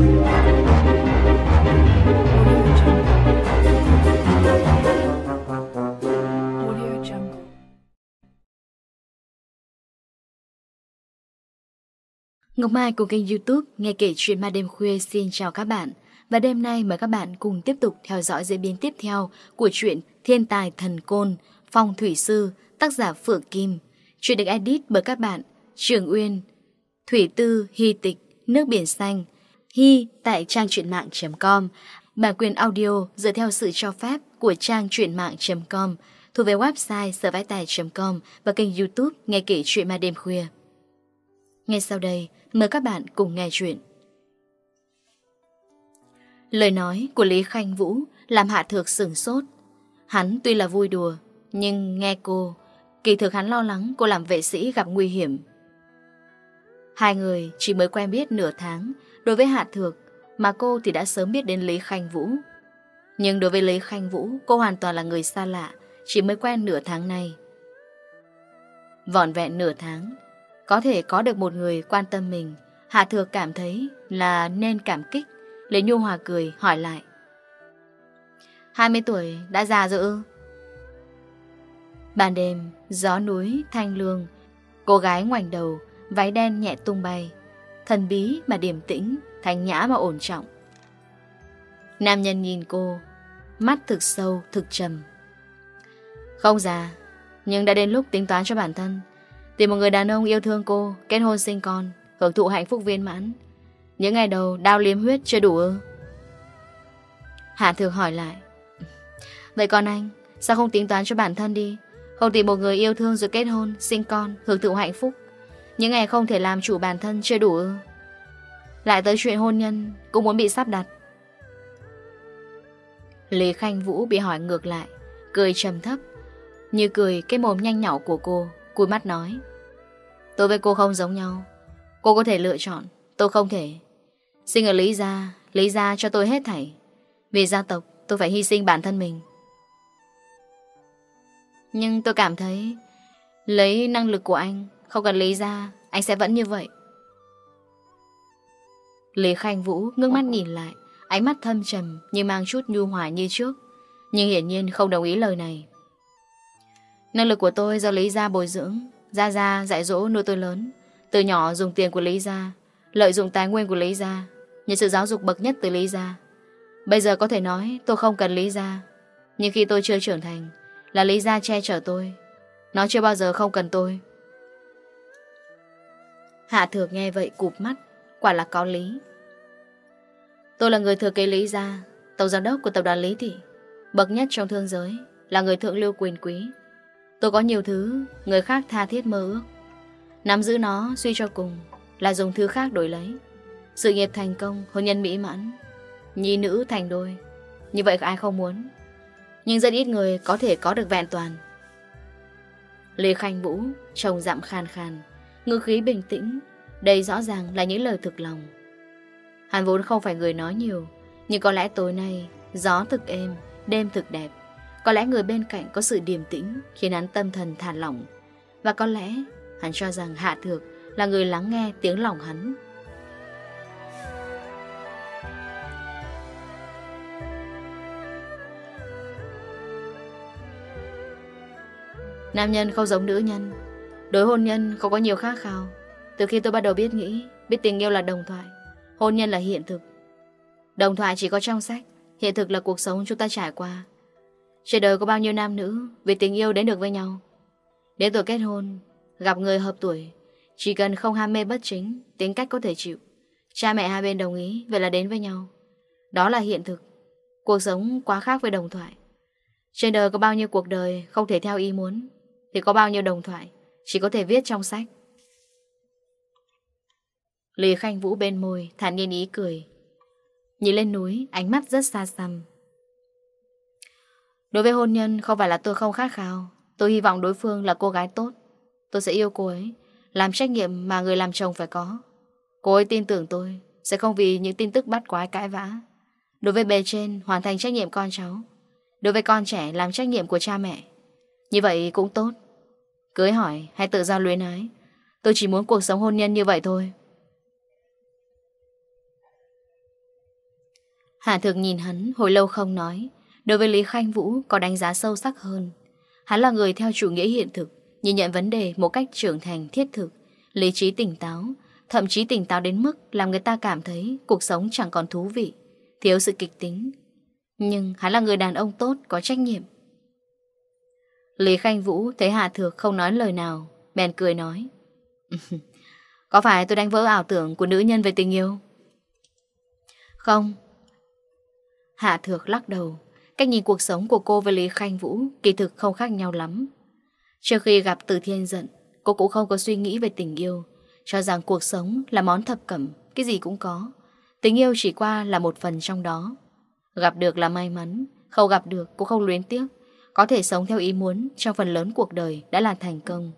Ngọc Mai của kênh youtube Nghe kể chuyện ma đêm khuya xin chào các bạn. Và đêm nay mời các bạn cùng tiếp tục theo dõi diễn biến tiếp theo Của chuyện Thiên tài thần côn, Phong thủy sư, Tác giả Phượng Kim. Chuyện được edit bởi các bạn Trường Uyên, Thủy Tư, Hy Tịch, Nước Biển Xanh Hy tại trang truyện mạng.com, bản quyền audio dựa theo sự cho phép của trang truyện mạng.com, thuộc về website sởvaitài.com và kênh youtube Nghe Kể Chuyện Ma Đêm Khuya. Ngay sau đây, mời các bạn cùng nghe chuyện. Lời nói của Lý Khanh Vũ làm Hạ Thược sửng sốt. Hắn tuy là vui đùa, nhưng nghe cô, kỳ thực hắn lo lắng cô làm vệ sĩ gặp nguy hiểm. Hai người chỉ mới quen biết nửa tháng, Đối với Hạ Thược, Mà cô thì đã sớm biết đến Lý Khanh Vũ. Nhưng đối với Lý Khanh Vũ, Cô hoàn toàn là người xa lạ, Chỉ mới quen nửa tháng nay. Vọn vẹn nửa tháng, Có thể có được một người quan tâm mình, Hạ Thược cảm thấy là nên cảm kích, Lê Nhu Hòa cười, hỏi lại. 20 tuổi đã già rồi ư? Bàn đêm, Gió núi, thanh lương, Cô gái ngoảnh đầu, Váy đen nhẹ tung bay thần bí mà điềm tĩnh, thanh nhã mà ổn trọng. Nam nhân nhìn cô, mắt thực sâu, thực trầm. Không già, nhưng đã đến lúc tính toán cho bản thân. Tìm một người đàn ông yêu thương cô, kết hôn sinh con, hưởng thụ hạnh phúc viên mãn. Những ngày đầu đau liếm huyết chưa đủ ư. Hạ thường hỏi lại. Vậy con anh, sao không tính toán cho bản thân đi? Không tìm một người yêu thương rồi kết hôn, sinh con, hưởng thụ hạnh phúc. Những ngày không thể làm chủ bản thân chưa đủ ư? Lại tới chuyện hôn nhân, Cũng muốn bị sắp đặt. Lý Khanh Vũ bị hỏi ngược lại, Cười trầm thấp, Như cười cái mồm nhanh nhỏ của cô, Cúi mắt nói. Tôi với cô không giống nhau, Cô có thể lựa chọn, Tôi không thể. Xin ở Lý Gia Lý Gia cho tôi hết thảy. Vì gia tộc, tôi phải hy sinh bản thân mình. Nhưng tôi cảm thấy, Lấy năng lực của anh, Không cần Lý Gia anh sẽ vẫn như vậy. Lý Khanh Vũ ngưng mắt nhìn lại, Ánh mắt thâm trầm Nhưng mang chút nhu hòa như trước, Nhưng hiển nhiên không đồng ý lời này. Năng lực của tôi do Lý Gia bồi dưỡng. Gia Gia dạy dỗ nuôi tôi lớn. Từ nhỏ dùng tiền của Lý Gia, Lợi dụng tài nguyên của Lý Gia Nhận sự giáo dục bậc nhất từ Lý Gia. Bây giờ có thể nói tôi không cần Lý Gia, Nhưng khi tôi chưa trưởng thành Là Lý Gia che chở tôi. Nó chưa bao giờ không cần tôi. Hạ Thược nghe vậy cụp mắt, quả là có lý. Tôi là người thừa kế Lý Gia, tổng giám đốc của tập đoàn Lý Thị, bậc nhất trong thương giới, là người thượng lưu quyền quý. Tôi có nhiều thứ người khác tha thiết mơ ước. Nắm giữ nó suy cho cùng là dùng thứ khác đổi lấy. Sự nghiệp thành công, hôn nhân mỹ mãn, nhi nữ thành đôi. Như vậy ai không muốn. Nhưng rất ít người có thể có được vẹn toàn. Lê Khanh Vũ, trông dặm khan khan ngữ khí bình tĩnh, đây rõ ràng là những lời thực lòng. Hắn vốn không phải người nói nhiều, nhưng có lẽ tối nay, gió thực êm, đêm thực đẹp. Có lẽ người bên cạnh có sự điềm tĩnh khiến hắn tâm thần thả lỏng. Và có lẽ hắn cho rằng Hạ Thược là người lắng nghe tiếng lòng hắn. Nam nhân không giống nữ nhân Đối hôn nhân không có nhiều khác khao. Từ khi tôi bắt đầu biết nghĩ, Biết tình yêu là đồng thoại, Hôn nhân là hiện thực. Đồng thoại chỉ có trong sách, Hiện thực là cuộc sống chúng ta trải qua. Trên đời có bao nhiêu nam nữ Vì tình yêu đến được với nhau. Đến tuổi kết hôn, Gặp người hợp tuổi, Chỉ cần không ham mê bất chính, Tính cách có thể chịu. Cha mẹ hai bên đồng ý, Vậy là đến với nhau. Đó là hiện thực. Cuộc sống quá khác với đồng thoại. Trên đời có bao nhiêu cuộc đời Không thể theo ý muốn, Thì có bao nhiêu đồng thoại. Chỉ có thể viết trong sách. Lì Khanh Vũ bên môi, thản nhiên ý cười. Nhìn lên núi, Ánh mắt rất xa xăm. Đối với hôn nhân, Không phải là tôi không khát khao. Tôi hy vọng đối phương là cô gái tốt. Tôi sẽ yêu cô ấy, Làm trách nhiệm mà người làm chồng phải có. Cô ấy tin tưởng tôi, Sẽ không vì những tin tức bắt quái cãi vã. Đối với bề trên, hoàn thành trách nhiệm con cháu. Đối với con trẻ, làm trách nhiệm của cha mẹ. Như vậy cũng tốt. Cưới hỏi hay tự do luyến ái. Tôi chỉ muốn cuộc sống hôn nhân như vậy thôi. Hà Thược nhìn hắn, hồi lâu không nói. Đối với Lý Khanh Vũ, có đánh giá sâu sắc hơn. Hắn là người theo chủ nghĩa hiện thực, Nhìn nhận vấn đề một cách trưởng thành, thiết thực, Lý trí tỉnh táo. Thậm chí tỉnh táo đến mức Làm người ta cảm thấy cuộc sống chẳng còn thú vị, Thiếu sự kịch tính. Nhưng hắn là người đàn ông tốt, Có trách nhiệm. Lý Khanh Vũ thấy Hạ Thược không nói lời nào, Bèn cười nói. Có phải tôi đánh vỡ ảo tưởng của nữ nhân về tình yêu? Không. Hạ Thược lắc đầu. Cách nhìn cuộc sống của cô với Lý Khanh Vũ Kỳ thực không khác nhau lắm. Trước khi gặp Từ Thiên Giận Cô cũng không có suy nghĩ về tình yêu, Cho rằng cuộc sống là món thập cẩm, Cái gì cũng có. Tình yêu chỉ qua là một phần trong đó. Gặp được là may mắn, Không gặp được cũng không luyến tiếc. Có thể sống theo ý muốn trong phần lớn cuộc đời đã là thành công.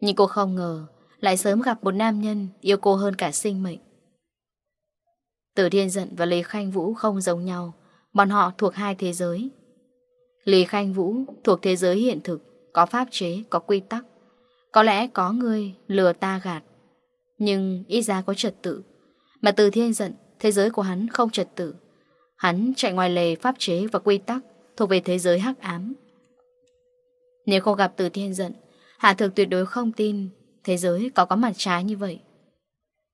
Nhưng cô không ngờ lại sớm gặp một nam nhân yêu cô hơn cả sinh mệnh. Từ Thiên Dận và Lý Khanh Vũ không giống nhau, bọn họ thuộc hai thế giới. Lý Khanh Vũ thuộc thế giới hiện thực, có pháp chế, có quy tắc. Có lẽ có người lừa ta gạt, nhưng ít ra có trật tự. Mà Từ Thiên Dận, thế giới của hắn không trật tự. Hắn chạy ngoài lề pháp chế và quy tắc, thuộc về thế giới hắc ám. Nếu không gặp từ thiên giận, Hạ Thực tuyệt đối không tin thế giới có có mặt trái như vậy.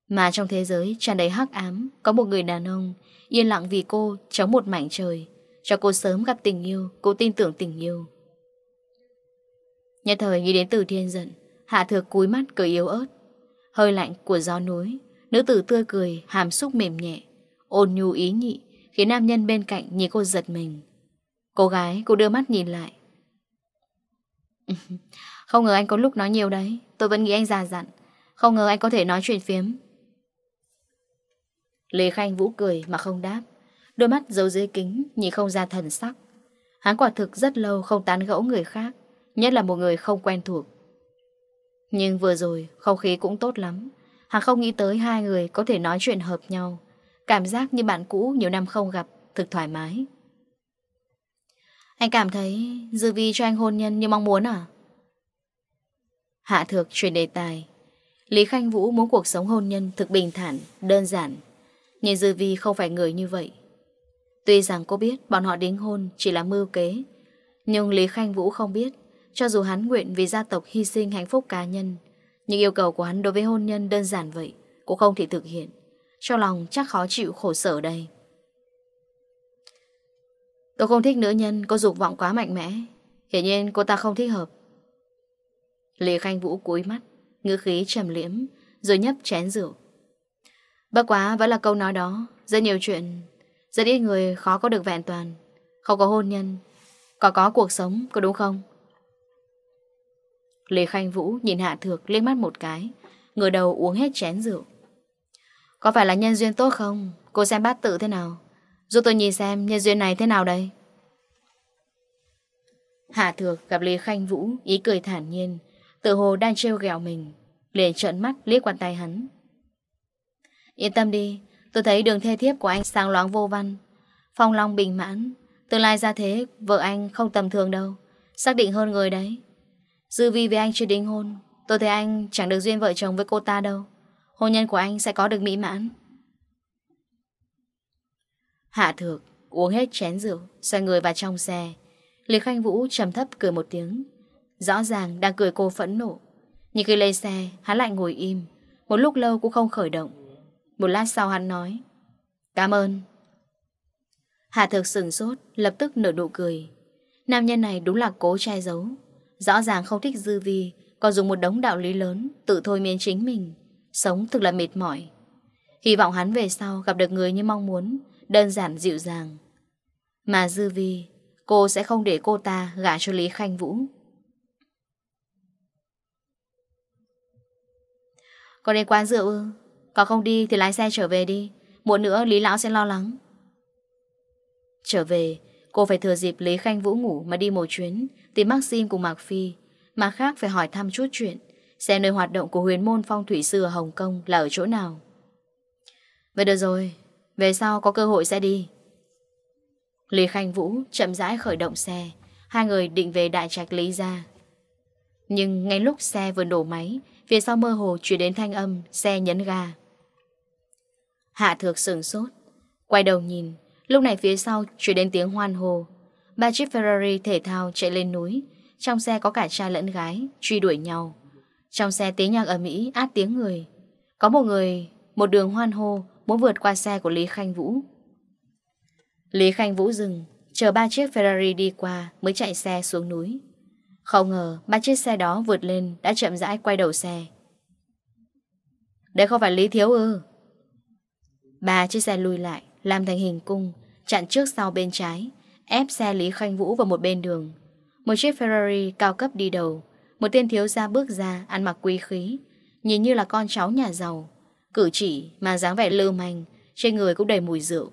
Mà trong thế giới tràn đầy hắc ám, có một người đàn ông yên lặng vì cô chống một mảnh trời, cho cô sớm gặp tình yêu, cô tin tưởng tình yêu. Nhất thời nghĩ đến từ thiên giận, Hạ Thực cúi mắt cười yếu ớt, hơi lạnh của gió núi, nữ tử tươi cười, hàm xúc mềm nhẹ, ôn nhu ý nhị, khiến nam nhân bên cạnh nhìn cô giật mình. Cô gái cũng đưa mắt nhìn lại. Không ngờ anh có lúc nói nhiều đấy. Tôi vẫn nghĩ anh già dặn. Không ngờ anh có thể nói chuyện phiếm. Lê Khanh Vũ cười mà không đáp. Đôi mắt giấu dưới kính, Nhìn không ra thần sắc. Hắn quả thực rất lâu không tán gẫu người khác, Nhất là một người không quen thuộc. Nhưng vừa rồi, Không khí cũng tốt lắm. Hắn không nghĩ tới hai người có thể nói chuyện hợp nhau. Cảm giác như bạn cũ nhiều năm không gặp, Thực thoải mái. Anh cảm thấy dư vi cho anh hôn nhân như mong muốn à? Hạ thược chuyển đề tài. Lý Khanh Vũ muốn cuộc sống hôn nhân thực bình thản, đơn giản. Nhưng dư vi không phải người như vậy. Tuy rằng cô biết bọn họ đính hôn chỉ là mưu kế. Nhưng Lý Khanh Vũ không biết, cho dù hắn nguyện vì gia tộc hy sinh hạnh phúc cá nhân, nhưng yêu cầu của hắn đối với hôn nhân đơn giản vậy, cũng không thể thực hiện. Trong lòng chắc khó chịu khổ sở đây. Tôi không thích nữ nhân có dục vọng quá mạnh mẽ. Hiển nhiên cô ta không thích hợp. Lý Khanh Vũ cúi mắt, Ngữ khí trầm liễm, Rồi nhấp chén rượu. Bất quá vẫn là câu nói đó, Rất nhiều chuyện, Rất ít người khó có được vẹn toàn. Không có hôn nhân Còn có cuộc sống, có đúng không? Lý Khanh Vũ nhìn Hạ Thược lên mắt một cái, Ngửa đầu uống hết chén rượu. Có phải là nhân duyên tốt không? Cô xem bát tự thế nào? Giúp tôi nhìn xem nhân duyên này thế nào đây. Hạ Thược gặp Lý Khanh Vũ, Ý cười thản nhiên. Tự hồ đang trêu ghẹo mình, Liền trợn mắt liếc quan tay hắn. Yên tâm đi, Tôi thấy đường thê thiếp của anh sang loáng vô văn. Phong long bình mãn, Tương lai ra thế vợ anh không tầm thường đâu. Xác định hơn người đấy. Dư vi với anh chưa đính hôn, Tôi thấy anh chẳng được duyên vợ chồng với cô ta đâu. Hôn nhân của anh sẽ có được mỹ mãn. Hạ thược, uống hết chén rượu, Xoay người vào trong xe. Lý Khanh Vũ trầm thấp cười một tiếng. Rõ ràng đang cười cô phẫn nộ. Nhưng khi lên xe, hắn lại ngồi im. Một lúc lâu cũng không khởi động. Một lát sau hắn nói, Cảm ơn. Hạ thược sừng sốt, Lập tức nở nụ cười. Nam nhân này đúng là cố che giấu. Rõ ràng không thích dư vi, Còn dùng một đống đạo lý lớn Tự thôi miên chính mình. Sống thực là mệt mỏi. Hy vọng hắn về sau gặp được người như mong muốn đơn giản dịu dàng. Mà Dư Vi, cô sẽ không để cô ta gả cho Lý Khanh Vũ. Có đến quán rượu ư? Có không đi thì lái xe trở về đi. Muộn nữa Lý Lão sẽ lo lắng. Trở về, cô phải thừa dịp Lý Khanh Vũ ngủ mà đi một chuyến, tìm Maxim cùng Mạc Phi. Mà khác phải hỏi thăm chút chuyện, xem nơi hoạt động của huyền môn phong thủy sư ở Hồng Kông là ở chỗ nào. Vậy được rồi, về sau có cơ hội sẽ đi. Lý Khanh Vũ chậm rãi khởi động xe. Hai người định về đại trạch Lý ra Nhưng ngay lúc xe vừa nổ máy, Phía sau mơ hồ chuyển đến thanh âm Xe nhấn ga. Hạ thược sừng sốt, Quay đầu nhìn. Lúc này phía sau chuyển đến tiếng hoan hồ Ba chiếc Ferrari thể thao chạy lên núi. Trong xe có cả trai lẫn gái, Truy đuổi nhau. Trong xe tiếng nhạc ở Mỹ át tiếng người. Có một người, Một đường hoan hô muốn vượt qua xe của Lý Khanh Vũ. Lý Khanh Vũ dừng, chờ ba chiếc Ferrari đi qua mới chạy xe xuống núi. Không ngờ ba chiếc xe đó vượt lên đã chậm rãi quay đầu xe. Đây không phải Lý Thiếu ư? Ba chiếc xe lùi lại, làm thành hình cung, chặn trước sau bên trái, ép xe Lý Khanh Vũ vào một bên đường. Một chiếc Ferrari cao cấp đi đầu, một tên thiếu gia bước ra ăn mặc quý khí, nhìn như là con cháu nhà giàu. Cử chỉ mà dáng vẻ lơ manh Trên người cũng đầy mùi rượu.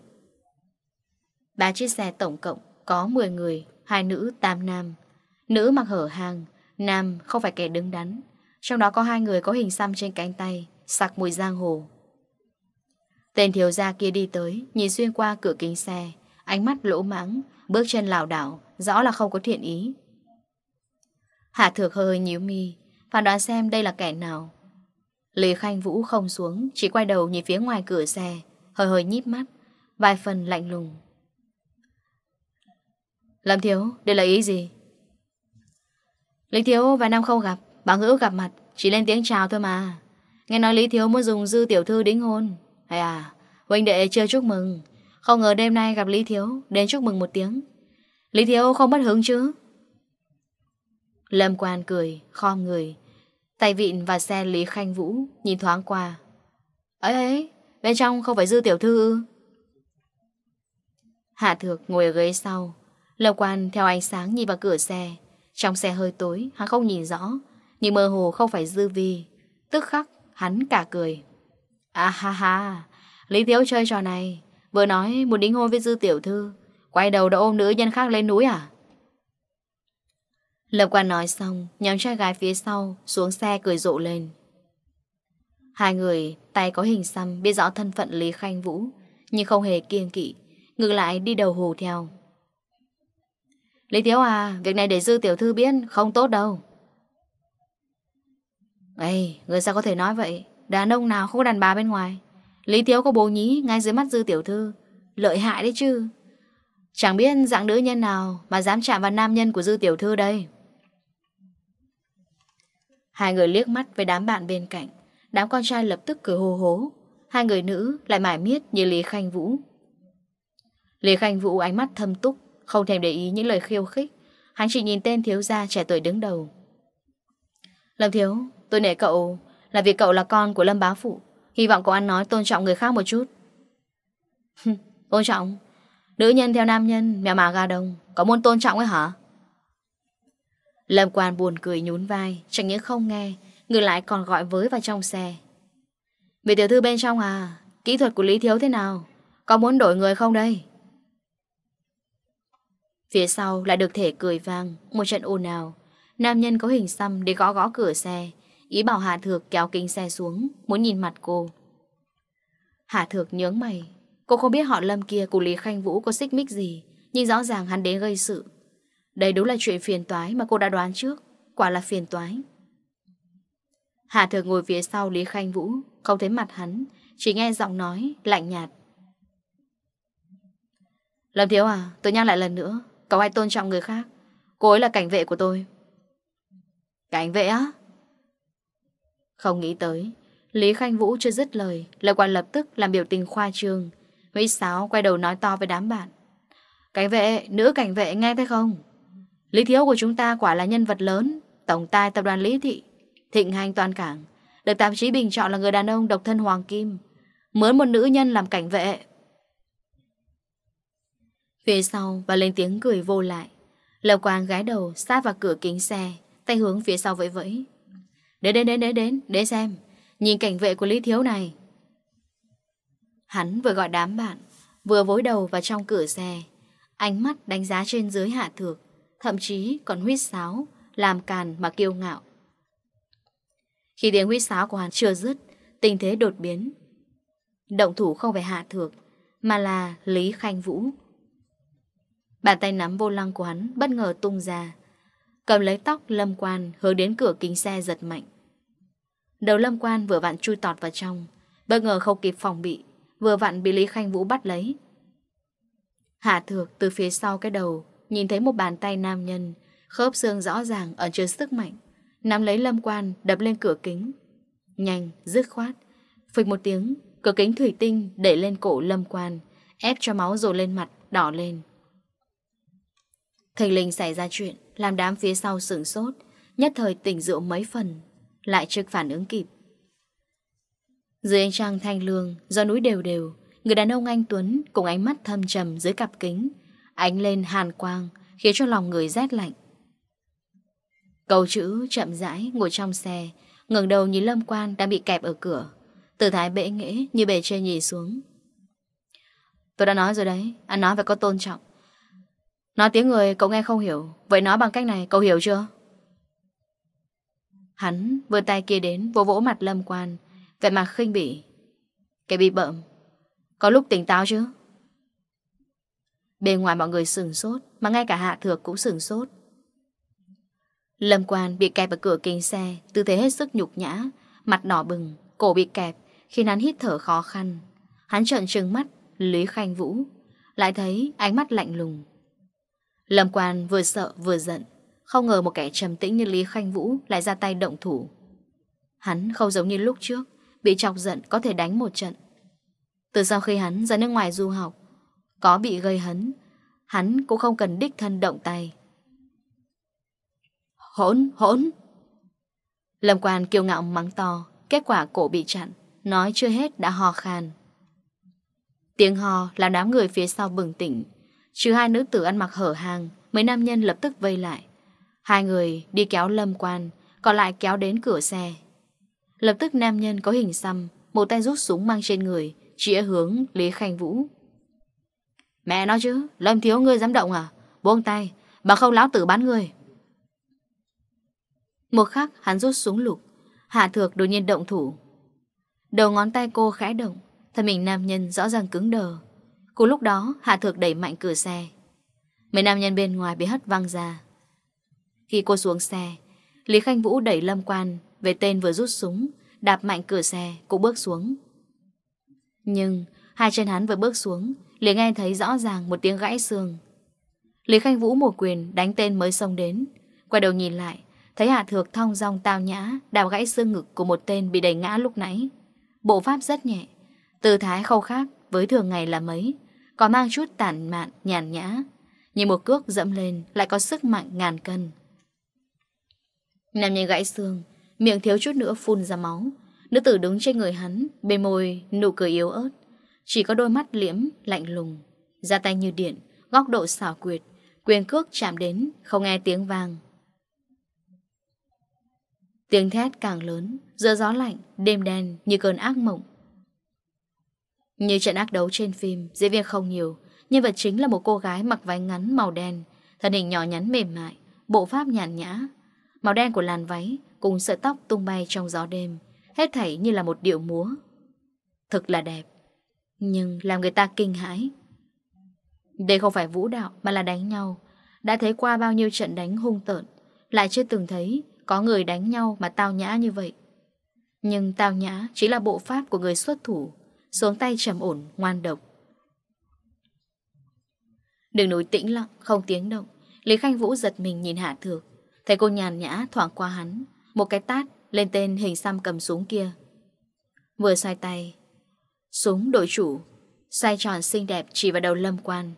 Ba chiếc xe tổng cộng Có 10 người hai nữ, tam nam. Nữ mặc hở hàng Nam không phải kẻ đứng đắn. Trong đó có hai người có hình xăm trên cánh tay Sặc mùi giang hồ. Tên thiếu gia kia đi tới Nhìn xuyên qua cửa kính xe Ánh mắt lỗ mãng Bước chân lảo đảo Rõ là không có thiện ý. Hạ thược hơi nhíu mi Phản đoán xem đây là kẻ nào. Lý Khanh Vũ không xuống, Chỉ quay đầu nhìn phía ngoài cửa xe, Hơi hơi nhíp mắt, Vài phần lạnh lùng. Lâm Thiếu Đây là ý gì? Lý Thiếu vài năm không gặp, Bà ngữ gặp mặt, Chỉ lên tiếng chào thôi mà. Nghe nói Lý Thiếu muốn dùng dư tiểu thư đính hôn. Hay à Huynh đệ chưa chúc mừng. Không ngờ đêm nay gặp Lý Thiếu, Đến chúc mừng một tiếng. Lý Thiếu không bất hứng chứ? Lâm Quan cười, Khom người Tay vịn và xe Lý Khanh Vũ Nhìn thoáng qua. Ấy ấy, bên trong không phải dư tiểu thư Hạ thược ngồi ở ghế sau. Lộc quan theo ánh sáng nhìn vào cửa xe. Trong xe hơi tối Hắn không nhìn rõ Nhưng mơ hồ không phải dư vi. Tức khắc hắn cả cười. À ha ha Lý Thiếu chơi trò này Vừa nói muốn đính hôn với dư tiểu thư Quay đầu đã ôm nữ nhân khác lên núi à? Lâm Quan nói xong, nhóm trai gái phía sau xuống xe cười rộ lên. Hai người, tay có hình xăm biết rõ thân phận Lý Khanh Vũ, nhưng không hề kiêng kỵ, ngược lại đi đầu hồ theo. Lý Thiếu à, việc này để dư tiểu thư biết không tốt đâu. Ê, người sao có thể nói vậy? Đàn ông nào không đàn bà bên ngoài. Lý Thiếu có bố nhí ngay dưới mắt dư tiểu thư. Lợi hại đấy chứ. Chẳng biết dạng nữ nhân nào mà dám chạm vào nam nhân của dư tiểu thư đây. Hai người liếc mắt với đám bạn bên cạnh. Đám con trai lập tức cười hô hố. Hai người nữ lại mải miết như Lý Khanh Vũ. Lý Khanh Vũ ánh mắt thâm túc Không thèm để ý những lời khiêu khích. Hắn chỉ nhìn tên thiếu gia trẻ tuổi đứng đầu. Lâm Thiếu Tôi nể cậu là vì cậu là con của Lâm Bá Phụ. Hy vọng cậu ăn nói tôn trọng người khác một chút. Tôn trọng. Nữ nhân theo nam nhân Mèo mà ga đông, Có muốn tôn trọng ấy hả? Lâm Quan buồn cười nhún vai, Chẳng những không nghe người lại còn gọi với vào trong xe. Vị tiểu thư bên trong à Kỹ thuật của Lý Thiếu thế nào? Có muốn đổi người không đây? Phía sau lại được thể cười vang, Một trận ồn ào. Nam nhân có hình xăm để gõ gõ cửa xe, Ý bảo Hà Thược kéo kính xe xuống, Muốn nhìn mặt cô. Hà Thược nhướng mày. Cô không biết họ lâm kia của Lý Khanh Vũ có xích mích gì, Nhưng rõ ràng hắn đến gây sự. Đây đúng là chuyện phiền toái mà cô đã đoán trước. Quả là phiền toái. Hà thường ngồi phía sau Lý Khanh Vũ Không thấy mặt hắn Chỉ nghe giọng nói lạnh nhạt. Lâm Thiếu à Tôi nhắc lại lần nữa Cậu hay tôn trọng người khác. Cô ấy là cảnh vệ của tôi. Cảnh vệ á? Không nghĩ tới Lý Khanh Vũ chưa dứt lời Lời quan lập tức làm biểu tình khoa trương. Mỹ Sáo quay đầu nói to với đám bạn. Cảnh vệ, nữ cảnh vệ nghe thấy không? Lý Thiếu của chúng ta quả là nhân vật lớn, tổng tài tập đoàn Lý Thị, thịnh hành toàn cảng, được tạp chí bình chọn là người đàn ông độc thân Hoàng Kim, mướn một nữ nhân làm cảnh vệ. Phía sau và lên tiếng cười vô lại, Lầu Quang gái đầu sát vào cửa kính xe, tay hướng phía sau vẫy vẫy. Đến đến đến đến đến, để xem, nhìn cảnh vệ của Lý Thiếu này. Hắn vừa gọi đám bạn, vừa vối đầu vào trong cửa xe, ánh mắt đánh giá trên dưới hạ thược thậm chí còn huyết sáo, làm càn mà kiêu ngạo. Khi tiếng huyết sáo của hắn chưa dứt, tình thế đột biến. Động thủ không phải hạ thược, mà là Lý Khanh Vũ. Bàn tay nắm vô lăng của hắn bất ngờ tung ra, cầm lấy tóc Lâm Quan hướng đến cửa kính xe giật mạnh. Đầu Lâm Quan vừa vặn chui tọt vào trong, bất ngờ không kịp phòng bị, vừa vặn bị Lý Khanh Vũ bắt lấy. Hạ thược từ phía sau cái đầu Nhìn thấy một bàn tay nam nhân Khớp xương rõ ràng ở trên sức mạnh. Nắm lấy lâm quan đập lên cửa kính. Nhanh, dứt khoát. Phịch một tiếng, cửa kính thủy tinh Đẩy lên cổ lâm quan Ép cho máu rồi lên mặt, đỏ lên. Thình linh xảy ra chuyện Làm đám phía sau sửng sốt Nhất thời tỉnh rượu mấy phần Lại trực phản ứng kịp. Dưới anh trang thanh lương Do núi đều đều Người đàn ông anh Tuấn cùng ánh mắt thâm trầm dưới cặp kính Ánh lên hàn quang, Khiến cho lòng người rét lạnh. Cầu chữ chậm rãi Ngồi trong xe, ngẩng đầu nhìn Lâm Quan đang bị kẹp ở cửa. Tử thái bệ nghẽ như bề trên nhìn xuống. Tôi đã nói rồi đấy, Anh nói phải có tôn trọng. Nói tiếng người cậu nghe không hiểu, Vậy nói bằng cách này cậu hiểu chưa? Hắn vươn tay kia đến vỗ vỗ mặt Lâm Quan, vẻ mặt khinh bỉ. Cái bị bợm, Có lúc tỉnh táo chứ? bên ngoài mọi người sừng sốt Mà ngay cả Hạ Thược cũng sừng sốt. Lâm Quan bị kẹp ở cửa kính xe Tư thế hết sức nhục nhã Mặt đỏ bừng, cổ bị kẹp Khiến hắn hít thở khó khăn. Hắn trợn trừng mắt, Lý Khanh Vũ Lại thấy ánh mắt lạnh lùng. Lâm Quan vừa sợ vừa giận Không ngờ một kẻ trầm tĩnh như Lý Khanh Vũ Lại ra tay động thủ. Hắn không giống như lúc trước Bị chọc giận có thể đánh một trận. Từ sau khi hắn ra nước ngoài du học có bị gây hấn, Hắn cũng không cần đích thân động tay. Hỗn hỗn. Lâm quan kiêu ngạo mắng to, Kết quả cổ bị chặn, Nói chưa hết đã hò khan. Tiếng hò làm đám người phía sau bừng tỉnh, Trừ hai nữ tử ăn mặc hở hàng Mấy nam nhân lập tức vây lại. Hai người đi kéo lâm quan, Còn lại kéo đến cửa xe. Lập tức nam nhân có hình xăm, Một tay rút súng mang trên người chỉa hướng Lý Khanh Vũ. Mẹ nói chứ, Lâm Thiếu ngươi dám động à? Buông tay, bà không lão tử bán ngươi. Một khắc hắn rút súng lục, Hạ Thược đột nhiên động thủ. Đầu ngón tay cô khẽ động, thân mình nam nhân rõ ràng cứng đờ. Cùng lúc đó, Hạ Thược đẩy mạnh cửa xe. Mấy nam nhân bên ngoài bị hất văng ra. Khi cô xuống xe, Lý Khanh Vũ đẩy Lâm Quan về tên vừa rút súng, đạp mạnh cửa xe, cũng bước xuống. Nhưng, hai chân hắn vừa bước xuống, liền nghe thấy rõ ràng một tiếng gãy xương. Lý Khanh Vũ một quyền đánh tên mới xông đến. Quay đầu nhìn lại, thấy Hạ Thược thong dong tao nhã đào gãy xương ngực của một tên bị đẩy ngã lúc nãy. Bộ pháp rất nhẹ, tư thái khâu khác với thường ngày là mấy, có mang chút tản mạn, nhàn nhã. Nhưng một cước dẫm lên lại có sức mạnh ngàn cân. Nam nhân gãy xương, miệng thiếu chút nữa phun ra máu. Nữ tử đứng trên người hắn, bề môi nụ cười yếu ớt. Chỉ có đôi mắt liễm, lạnh lùng Ra tay như điện, góc độ xảo quyệt Quyền cước chạm đến, không nghe tiếng vang. Tiếng thét càng lớn Giữa gió lạnh, đêm đen như cơn ác mộng. Như trận ác đấu trên phim Diễn viên không nhiều Nhân vật chính là một cô gái mặc váy ngắn màu đen Thân hình nhỏ nhắn mềm mại Bộ pháp nhàn nhã. Màu đen của làn váy cùng sợi tóc tung bay trong gió đêm Hết thảy như là một điệu múa. Thực là đẹp. Nhưng làm người ta kinh hãi. Đây không phải vũ đạo Mà là đánh nhau. Đã thấy qua bao nhiêu trận đánh hung tợn Lại chưa từng thấy Có người đánh nhau mà tao nhã như vậy. Nhưng tao nhã chỉ là bộ pháp của người xuất thủ Xuống tay trầm ổn, ngoan độc. Đường núi tĩnh lặng, không tiếng động. Lý Khanh Vũ giật mình nhìn Hạ Thược. Thấy cô nhàn nhã thoảng qua hắn Một cái tát lên tên hình xăm cầm xuống kia. Vừa xoay tay Súng đội chủ. Xoay tròn xinh đẹp chỉ vào đầu Lâm Quan.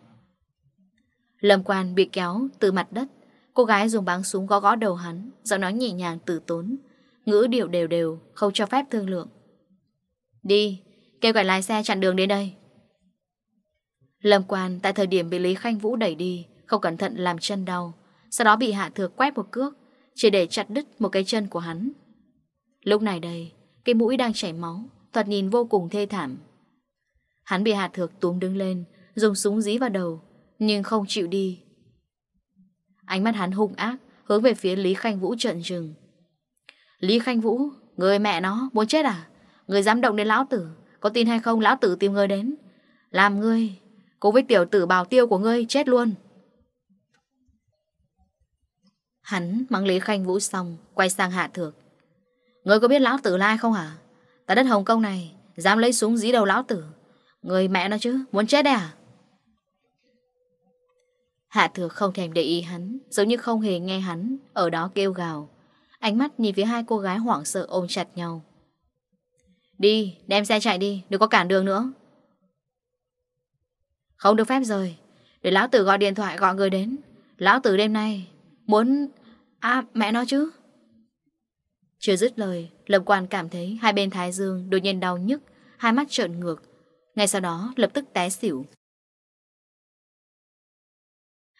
Lâm Quan bị kéo từ mặt đất. Cô gái dùng báng súng gõ gõ đầu hắn, Giọng nói nhẹ nhàng từ tốn. Ngữ điệu đều đều, Không cho phép thương lượng. Đi, Kêu gọi lái xe chặn đường đến đây. Lâm Quan tại thời điểm bị Lý Khanh Vũ đẩy đi, Không cẩn thận làm chân đau. Sau đó bị Hạ Thược quét một cước, Chỉ để chặt đứt một cái chân của hắn. Lúc này đây, Cái mũi đang chảy máu Thoạt nhìn vô cùng thê thảm. Hắn bị hạt thược túm đứng lên, Dùng súng dí vào đầu, Nhưng không chịu đi. Ánh mắt hắn hung ác, Hướng về phía Lý Khanh Vũ trận trừng. Lý Khanh Vũ, Người mẹ nó, muốn chết à? Người dám động đến lão tử, Có tin hay không lão tử tìm người đến. Làm ngươi cố với tiểu tử bào tiêu của ngươi chết luôn. Hắn mắng Lý Khanh Vũ xong, Quay sang hạ thược. Ngươi có biết lão tử lai không hả? Tại đất Hồng Kông này, Dám lấy súng dí đầu lão tử. Người mẹ nó chứ, Muốn chết đấy à? Hạ Thừa không thèm để ý hắn, Giống như không hề nghe hắn, Ở đó kêu gào. Ánh mắt nhìn phía hai cô gái hoảng sợ ôm chặt nhau. Đi, đem xe chạy đi, Đừng có cản đường nữa. Không được phép rời, Để lão tử gọi điện thoại gọi người đến. Lão tử đêm nay Muốn... À mẹ nó chứ. Chưa dứt lời, Lâm Quan cảm thấy hai bên thái dương đột nhiên đau nhức, hai mắt trợn ngược. Ngay sau đó lập tức té xỉu.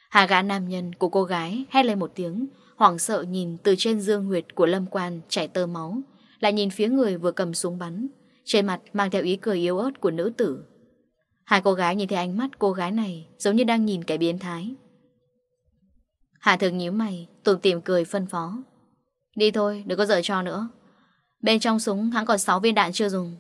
Hà gã nam nhân của cô gái hét lên một tiếng, hoảng sợ nhìn từ trên dương huyệt của Lâm Quan chảy tơ máu, lại nhìn phía người vừa cầm súng bắn, trên mặt mang theo ý cười yếu ớt của nữ tử. Hai cô gái nhìn thấy ánh mắt cô gái này giống như đang nhìn kẻ biến thái. Hà thường nhíu mày, tụm tìm cười phân phó. Đi thôi, đừng có dở cho nữa. Bên trong súng hắn còn 6 viên đạn chưa dùng.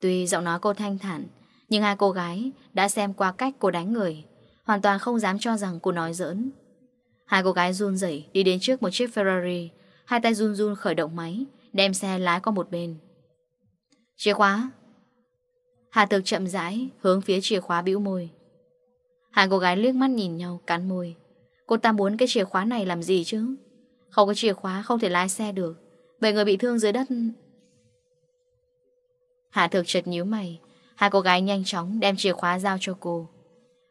Tuy giọng nói cô thanh thản, nhưng hai cô gái đã xem qua cách cô đánh người, hoàn toàn không dám cho rằng cô nói giỡn. Hai cô gái run rẩy đi đến trước một chiếc Ferrari, hai tay run run khởi động máy, đem xe lái qua một bên. Chìa khóa. Hà Thực chậm rãi hướng phía chìa khóa bĩu môi. Hai cô gái liếc mắt nhìn nhau cắn môi. Cô ta muốn cái chìa khóa này làm gì chứ? Không có chìa khóa, không thể lái xe được. Vậy người bị thương dưới đất Hạ thực chật nhíu mày. Hai cô gái nhanh chóng đem chìa khóa giao cho cô.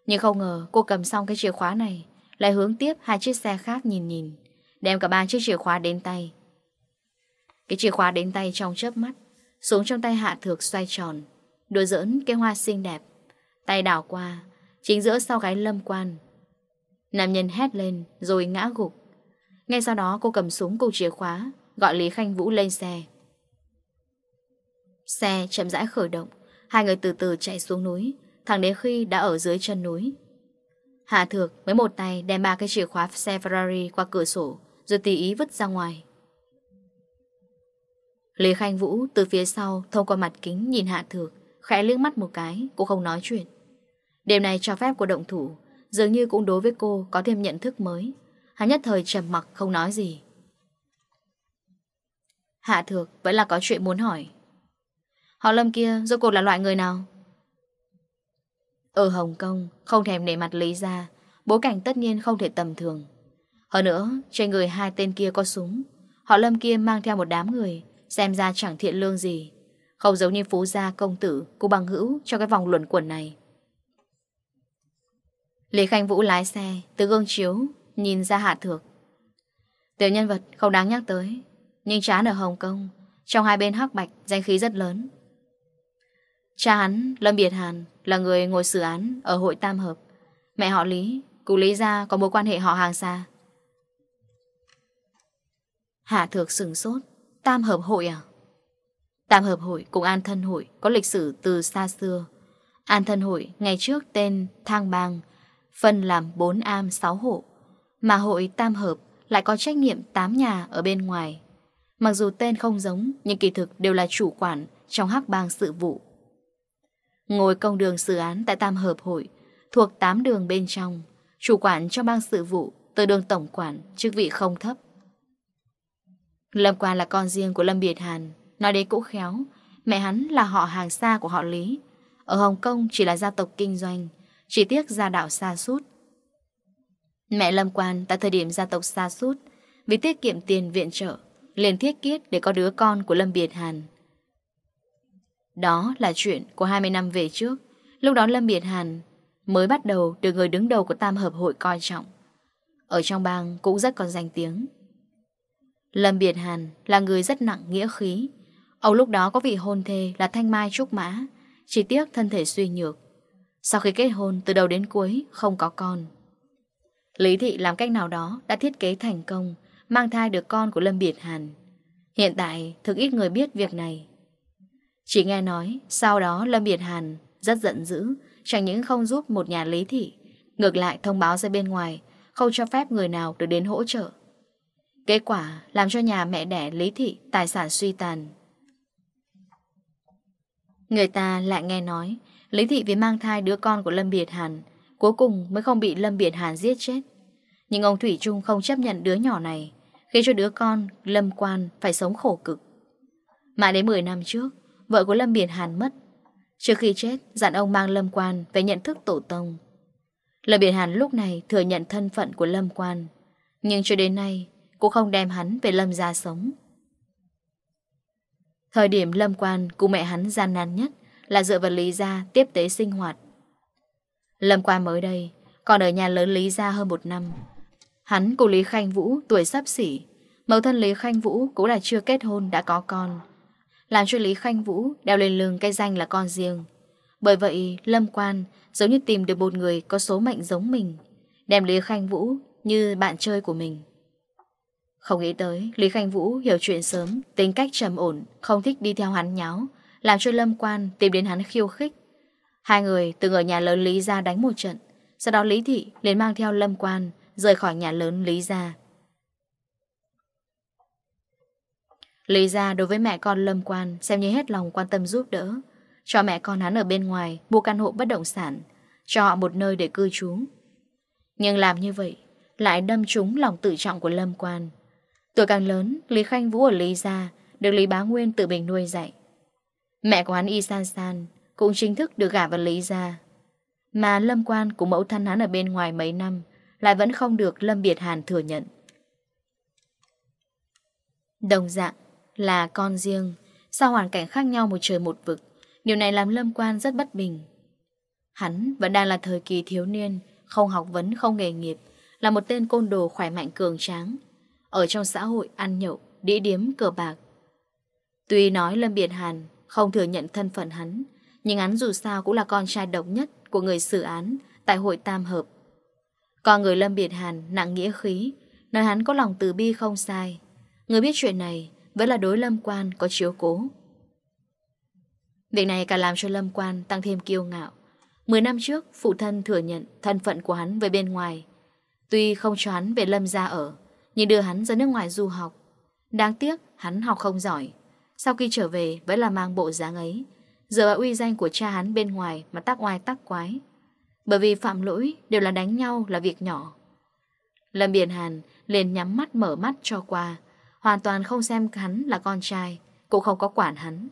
Nhưng không ngờ cô cầm xong cái chìa khóa này, Lại hướng tiếp hai chiếc xe khác nhìn nhìn, Đem cả ba chiếc chìa khóa đến tay. Cái chìa khóa đến tay trong chớp mắt, Xuống trong tay hạ thược xoay tròn, Đùa giỡn cái hoa xinh đẹp. Tay đảo qua, Chính giữa sau gái lâm quan. Nam nhân hét lên, rồi ngã gục. Ngay sau đó cô cầm súng cục chìa khóa Gọi Lý Khanh Vũ lên xe Xe chậm rãi khởi động Hai người từ từ chạy xuống núi Thẳng đến khi đã ở dưới chân núi Hạ thược với một tay đem ba cái chìa khóa xe Ferrari qua cửa sổ Rồi tùy ý vứt ra ngoài Lý Khanh Vũ từ phía sau thông qua mặt kính nhìn Hạ Thược, khẽ liếc mắt một cái, cô không nói chuyện. Đêm này cho phép của động thủ, dường như cũng đối với cô có thêm nhận thức mới. Hắn nhất thời trầm mặc, không nói gì. Hạ thược, vẫn là có chuyện muốn hỏi. Họ lâm kia rốt cuộc là loại người nào? Ở Hồng Kông, Không thèm để mặt lý ra Bố cảnh tất nhiên không thể tầm thường. Hơn nữa, trên người hai tên kia có súng. Họ lâm kia mang theo một đám người, Xem ra chẳng thiện lương gì. Không giống như phú gia, công tử, Cô bằng hữu cho cái vòng luẩn quẩn này. Lý Khanh Vũ lái xe, Từ gương chiếu nhìn ra Hạ Thược. Tiểu nhân vật không đáng nhắc tới, nhưng chán ở Hồng Kông, trong hai bên hắc bạch, danh khí rất lớn. Cha hắn, Lâm Biệt Hàn, là người ngồi xử án ở hội Tam Hợp. Mẹ họ Lý, cụ Lý Gia có mối quan hệ họ hàng xa. Hạ Thược sừng sốt, Tam Hợp Hội à? Tam Hợp Hội cùng An Thân Hội có lịch sử từ xa xưa. An Thân Hội ngày trước tên Thang Bang, phân làm 4 am 6 hộ. Mà hội tam hợp lại có trách nhiệm 8 nhà ở bên ngoài. Mặc dù tên không giống, nhưng kỳ thực đều là chủ quản trong hắc bang sự vụ. Ngồi công đường xử án tại tam hợp hội, thuộc 8 đường bên trong, chủ quản cho bang sự vụ từ đường tổng quản, chức vị không thấp. Lâm Quan là con riêng của Lâm Biệt Hàn, nói đến cũng khéo, mẹ hắn là họ hàng xa của họ Lý. Ở Hồng Kông chỉ là gia tộc kinh doanh, chỉ tiếc gia đạo xa sút Mẹ Lâm Quan tại thời điểm gia tộc xa sút vì tiết kiệm tiền viện trợ, liền thiết kiết để có đứa con của Lâm Biệt Hàn. Đó là chuyện của 20 năm về trước, lúc đó Lâm Biệt Hàn mới bắt đầu được người đứng đầu của Tam Hợp Hội coi trọng. Ở trong bang cũng rất còn danh tiếng. Lâm Biệt Hàn là người rất nặng nghĩa khí. Ông lúc đó có vị hôn thê là Thanh Mai Trúc Mã, chỉ tiếc thân thể suy nhược. Sau khi kết hôn từ đầu đến cuối không có con Lý Thị làm cách nào đó đã thiết kế thành công, mang thai được con của Lâm Biệt Hàn. Hiện tại, thực ít người biết việc này. Chỉ nghe nói, sau đó Lâm Biệt Hàn rất giận dữ, chẳng những không giúp một nhà Lý Thị, ngược lại thông báo ra bên ngoài, không cho phép người nào được đến hỗ trợ. Kết quả làm cho nhà mẹ đẻ Lý Thị tài sản suy tàn. Người ta lại nghe nói, Lý Thị vì mang thai đứa con của Lâm Biệt Hàn, Cuối cùng mới không bị Lâm biển Hàn giết chết. Nhưng ông Thủy Trung không chấp nhận đứa nhỏ này, Khiến cho đứa con Lâm Quan phải sống khổ cực. Mãi đến 10 năm trước, Vợ của Lâm biển Hàn mất. Trước khi chết, dặn ông mang Lâm Quan Về nhận thức tổ tông. Lâm biển Hàn lúc này thừa nhận thân phận của Lâm Quan, Nhưng cho đến nay cũng không đem hắn về Lâm ra sống. Thời điểm Lâm Quan cùng mẹ hắn gian nan nhất là dựa vật Lý Gia tiếp tế sinh hoạt. Lâm qua mới đây, Còn ở nhà lớn Lý Gia hơn một năm. Hắn cùng Lý Khanh Vũ tuổi sắp xỉ. Mẫu thân Lý Khanh Vũ cũng là chưa kết hôn, đã có con. Làm cho Lý Khanh Vũ đeo lên lưng cái danh là con riêng. Bởi vậy, Lâm Quan giống như tìm được một người có số mệnh giống mình, Đem Lý Khanh Vũ như bạn chơi của mình. Không nghĩ tới, Lý Khanh Vũ hiểu chuyện sớm, Tính cách trầm ổn, Không thích đi theo hắn nháo, Làm cho Lâm Quan tìm đến hắn khiêu khích. Hai người từng ở nhà lớn Lý gia đánh một trận. Sau đó Lý Thị liền mang theo Lâm Quan Rời khỏi nhà lớn Lý gia. Lý gia đối với mẹ con Lâm Quan Xem như hết lòng quan tâm giúp đỡ. Cho mẹ con hắn ở bên ngoài Mua căn hộ bất động sản, Cho họ một nơi để cư trú. Nhưng làm như vậy Lại đâm trúng lòng tự trọng của Lâm Quan. Tuổi càng lớn, Lý Khanh Vũ ở Lý gia Được Lý Bá Nguyên tự mình nuôi dạy. Mẹ của hắn y san san cũng chính thức được gả vào Lý gia, Mà Lâm Quan của mẫu thân hắn ở bên ngoài mấy năm, lại vẫn không được Lâm Biệt Hàn thừa nhận. Đồng dạng là con riêng, sau hoàn cảnh khác nhau một trời một vực, điều này làm Lâm Quan rất bất bình. Hắn vẫn đang là thời kỳ thiếu niên, không học vấn, không nghề nghiệp, là một tên côn đồ khỏe mạnh cường tráng, ở trong xã hội ăn nhậu, đĩa điếm, cờ bạc. Tuy nói Lâm Biệt Hàn không thừa nhận thân phận hắn, nhưng hắn dù sao cũng là con trai độc nhất Của người xử án Tại hội tam hợp. Còn người Lâm Biệt Hàn nặng nghĩa khí, Nói hắn có lòng từ bi không sai. Người biết chuyện này Vẫn là đối Lâm Quan có chiếu cố. Việc này càng làm cho Lâm Quan tăng thêm kiêu ngạo. Mười năm trước, Phụ thân thừa nhận thân phận của hắn về bên ngoài. Tuy không cho hắn về Lâm ra ở, Nhưng đưa hắn ra nước ngoài du học. Đáng tiếc, hắn học không giỏi. Sau khi trở về, vẫn là mang bộ dáng ấy Giờ bà uy danh của cha hắn bên ngoài mà tác oai tác quái. Bởi vì phạm lỗi đều là đánh nhau là việc nhỏ. Lâm Biển Hàn liền nhắm mắt mở mắt cho qua, hoàn toàn không xem hắn là con trai, cũng không có quản hắn.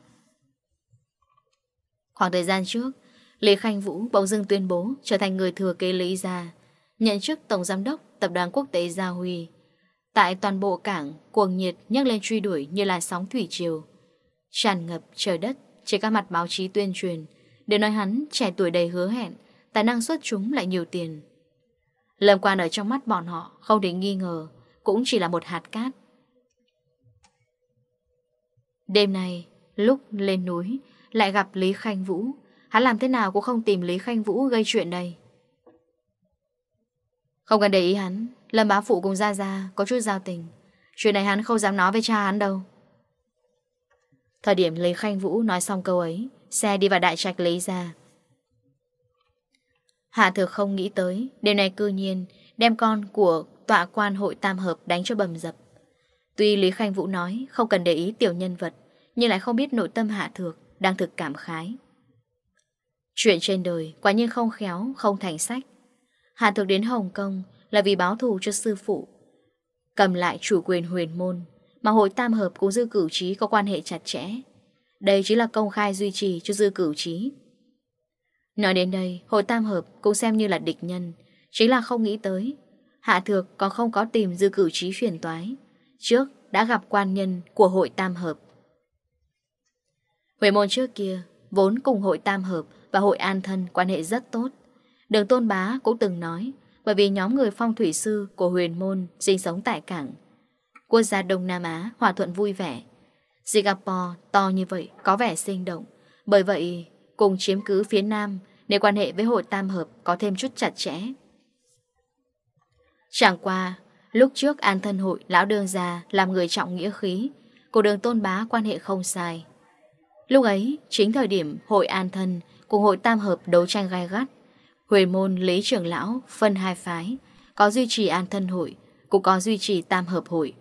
Khoảng thời gian trước, Lê Khanh Vũ bỗng dưng tuyên bố trở thành người thừa kế Lý Gia, nhận chức Tổng Giám đốc Tập đoàn Quốc tế Gia Huy. Tại toàn bộ cảng, cuồng nhiệt nhấc lên truy đuổi như là sóng thủy triều, tràn ngập trời đất. Trên các mặt báo chí tuyên truyền, Để nói hắn trẻ tuổi đầy hứa hẹn, Tài năng xuất chúng lại nhiều tiền. Lâm Quan ở trong mắt bọn họ Không để nghi ngờ, Cũng chỉ là một hạt cát. Đêm nay, Lúc lên núi, Lại gặp Lý Khanh Vũ. Hắn làm thế nào cũng không tìm Lý Khanh Vũ gây chuyện đây. Không cần để ý hắn, Lâm bá phụ cùng gia gia Có chút giao tình. Chuyện này hắn không dám nói với cha hắn đâu. Thời điểm Lý Khanh Vũ nói xong câu ấy, Xe đi vào đại trạch lấy ra. Hạ thực không nghĩ tới Điều này cư nhiên Đem con của tọa quan hội tam hợp đánh cho bầm dập. Tuy Lý Khanh Vũ nói Không cần để ý tiểu nhân vật, Nhưng lại không biết nội tâm Hạ Thược Đang thực cảm khái. Chuyện trên đời quả nhiên không khéo, Không thành sách. Hạ Thược đến Hồng Kông là vì báo thù cho sư phụ, Cầm lại chủ quyền huyền môn mà hội tam hợp cùng dư cửu trí có quan hệ chặt chẽ. Đây chính là công khai duy trì cho dư cửu trí. Nói đến đây, hội tam hợp cũng xem như là địch nhân, chính là không nghĩ tới. Hạ thược còn không có tìm dư cửu trí phiền toái. Trước đã gặp quan nhân của hội tam hợp. Huệ môn trước kia, vốn cùng hội tam hợp và hội an thân quan hệ rất tốt. Đường Tôn Bá cũng từng nói, bởi vì nhóm người phong thủy sư của huyền môn sinh sống tại cảng, Quốc gia Đông Nam Á hòa thuận vui vẻ. Singapore to như vậy có vẻ sinh động. Bởi vậy, cùng chiếm cứ phía Nam để quan hệ với hội tam hợp có thêm chút chặt chẽ. Chẳng qua, lúc trước an thân hội lão đương gia làm người trọng nghĩa khí, của đường tôn bá quan hệ không sai. Lúc ấy, chính thời điểm hội an thân cùng hội tam hợp đấu tranh gai gắt, Huệ môn Lý Trưởng Lão phân hai phái, có duy trì an thân hội, cũng có duy trì tam hợp hội.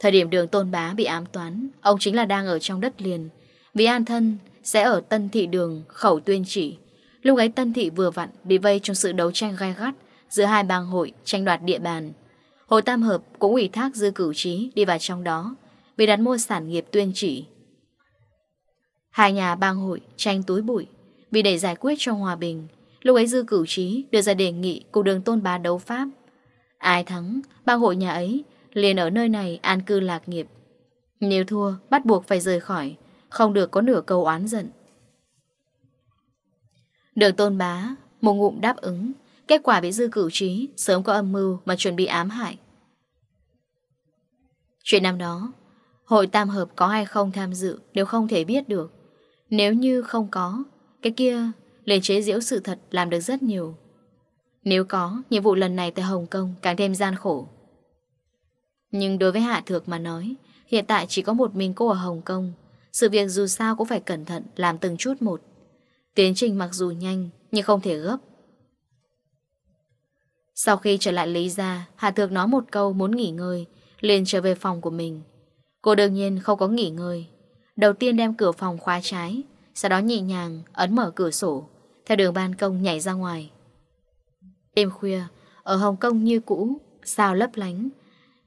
Thời điểm đường tôn bá bị ám toán, ông chính là đang ở trong đất liền. Vì an thân sẽ ở tân thị đường khẩu tuyên chỉ. Lúc ấy tân thị vừa vặn bị vây trong sự đấu tranh gai gắt giữa hai bang hội tranh đoạt địa bàn. Hồ Tam Hợp cũng ủy thác dư cử trí đi vào trong đó vì đặt mua sản nghiệp tuyên chỉ. Hai nhà bang hội tranh túi bụi vì để giải quyết cho hòa bình. Lúc ấy dư cử trí đưa ra đề nghị cùng đường tôn bá đấu pháp. Ai thắng, bang hội nhà ấy liền ở nơi này an cư lạc nghiệp. Nếu thua, bắt buộc phải rời khỏi, không được có nửa câu oán giận. đường tôn bá, một ngụm đáp ứng, kết quả bị dư cửu trí, sớm có âm mưu mà chuẩn bị ám hại. Chuyện năm đó, hội tam hợp có hay không tham dự đều không thể biết được. Nếu như không có, cái kia liền chế diễu sự thật làm được rất nhiều. Nếu có, nhiệm vụ lần này tại Hồng Kông càng thêm gian khổ. Nhưng đối với Hạ Thược mà nói, hiện tại chỉ có một mình cô ở Hồng Kông. Sự việc dù sao cũng phải cẩn thận, làm từng chút một. Tiến trình mặc dù nhanh, nhưng không thể gấp. Sau khi trở lại Lý Gia, Hạ Thược nói một câu muốn nghỉ ngơi, liền trở về phòng của mình. Cô đương nhiên không có nghỉ ngơi. Đầu tiên đem cửa phòng khóa trái, sau đó nhẹ nhàng ấn mở cửa sổ, theo đường ban công nhảy ra ngoài. Đêm khuya, ở Hồng Kông như cũ, sao lấp lánh,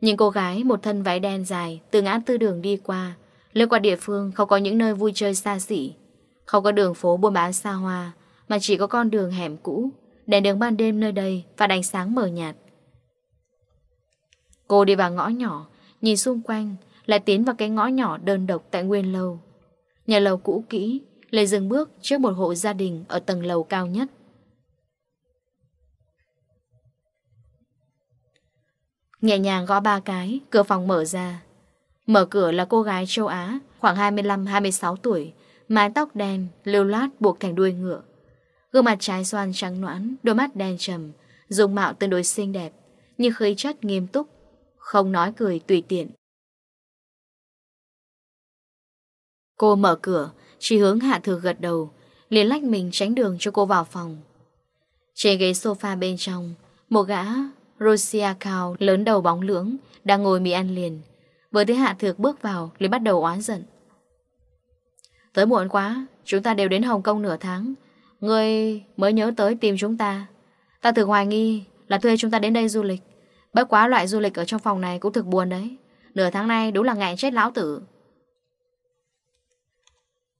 những cô gái một thân váy đen dài từ ngã tư đường đi qua, lướt qua địa phương không có những nơi vui chơi xa xỉ, không có đường phố buôn bán xa hoa, mà chỉ có con đường hẻm cũ, đèn đường ban đêm nơi đây và đánh sáng mờ nhạt. Cô đi vào ngõ nhỏ, nhìn xung quanh, lại tiến vào cái ngõ nhỏ đơn độc tại Nguyên Lâu. Nhà lầu cũ kỹ, lại dừng bước trước một hộ gia đình ở tầng lầu cao nhất. Nhẹ nhàng gõ ba cái, cửa phòng mở ra. Mở cửa là cô gái châu Á, khoảng 25-26 tuổi, mái tóc đen, lưu loát buộc thành đuôi ngựa. Gương mặt trái xoan trắng noãn, đôi mắt đen trầm, dùng mạo tương đối xinh đẹp, nhưng khí chất nghiêm túc, không nói cười tùy tiện. Cô mở cửa, chỉ hướng hạ thừa gật đầu, liền lách mình tránh đường cho cô vào phòng. Trên ghế sofa bên trong, một gã Rosia Cao lớn đầu bóng lưỡng, Đang ngồi mì ăn liền. Vừa thấy Hạ Thược bước vào, liền bắt đầu oán giận. Tới muộn quá, Chúng ta đều đến Hồng Kông nửa tháng. Người mới nhớ tới tìm chúng ta. Ta thử hoài nghi Là thuê chúng ta đến đây du lịch. Bất quá loại du lịch ở trong phòng này cũng thực buồn đấy. Nửa tháng nay đúng là ngại chết lão tử.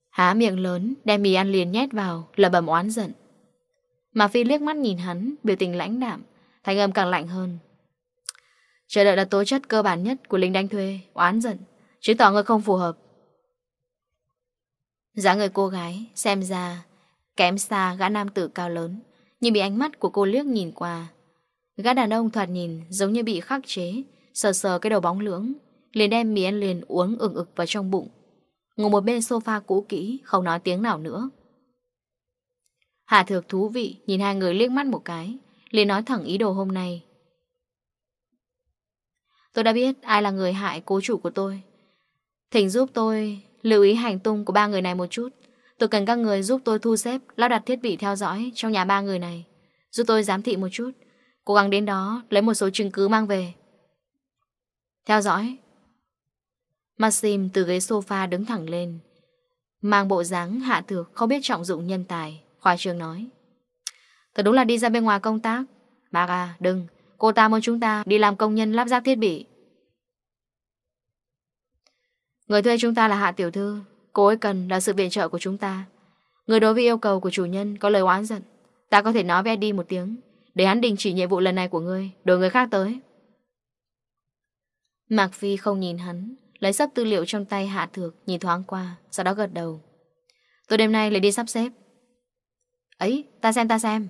Há miệng lớn, Đem mì ăn liền nhét vào Là bầm oán giận. Mà Phi liếc mắt nhìn hắn, Biểu tình lãnh đạm. Thanh âm càng lạnh hơn. Chờ đợi là tố chất cơ bản nhất của lính đánh thuê. Oán giận. Chứng tỏ người không phù hợp. Giá người cô gái Xem ra Kém xa gã nam tử cao lớn, Nhưng bị ánh mắt của cô liếc nhìn qua. Gã đàn ông thoạt nhìn giống như bị khắc chế, Sờ sờ cái đầu bóng lưỡng, Liền đem mì ăn liền uống ửng ực vào trong bụng. Ngồi một bên sofa cũ kỹ, Không nói tiếng nào nữa. Hà thược thú vị, Nhìn hai người liếc mắt một cái liền nói thẳng ý đồ hôm nay. Tôi đã biết ai là người hại cố chủ của tôi. Thỉnh giúp tôi lưu ý hành tung của ba người này một chút. Tôi cần các người giúp tôi thu xếp, lắp đặt thiết bị theo dõi trong nhà ba người này. Giúp tôi giám thị một chút. Cố gắng đến đó lấy một số chứng cứ mang về. Theo dõi. Maxim từ ghế sofa đứng thẳng lên. Mang bộ dáng hạ thược không biết trọng dụng nhân tài. Khoa trường nói. Thật đúng là đi ra bên ngoài công tác. Bác à đừng. Cô ta muốn chúng ta đi làm công nhân lắp ráp thiết bị. Người thuê chúng ta là Hạ Tiểu Thư. Cô ấy cần là sự viện trợ của chúng ta. Người đối với yêu cầu của chủ nhân có lời oán giận. Ta có thể nói với Eddie một tiếng. Để hắn đình chỉ nhiệm vụ lần này của ngươi Đổi người khác tới. Mạc Phi không nhìn hắn Lấy sắp tư liệu trong tay Hạ Thược Nhìn thoáng qua, sau đó gật đầu. Tôi đêm nay lại đi sắp xếp. Ấy, ta xem ta xem.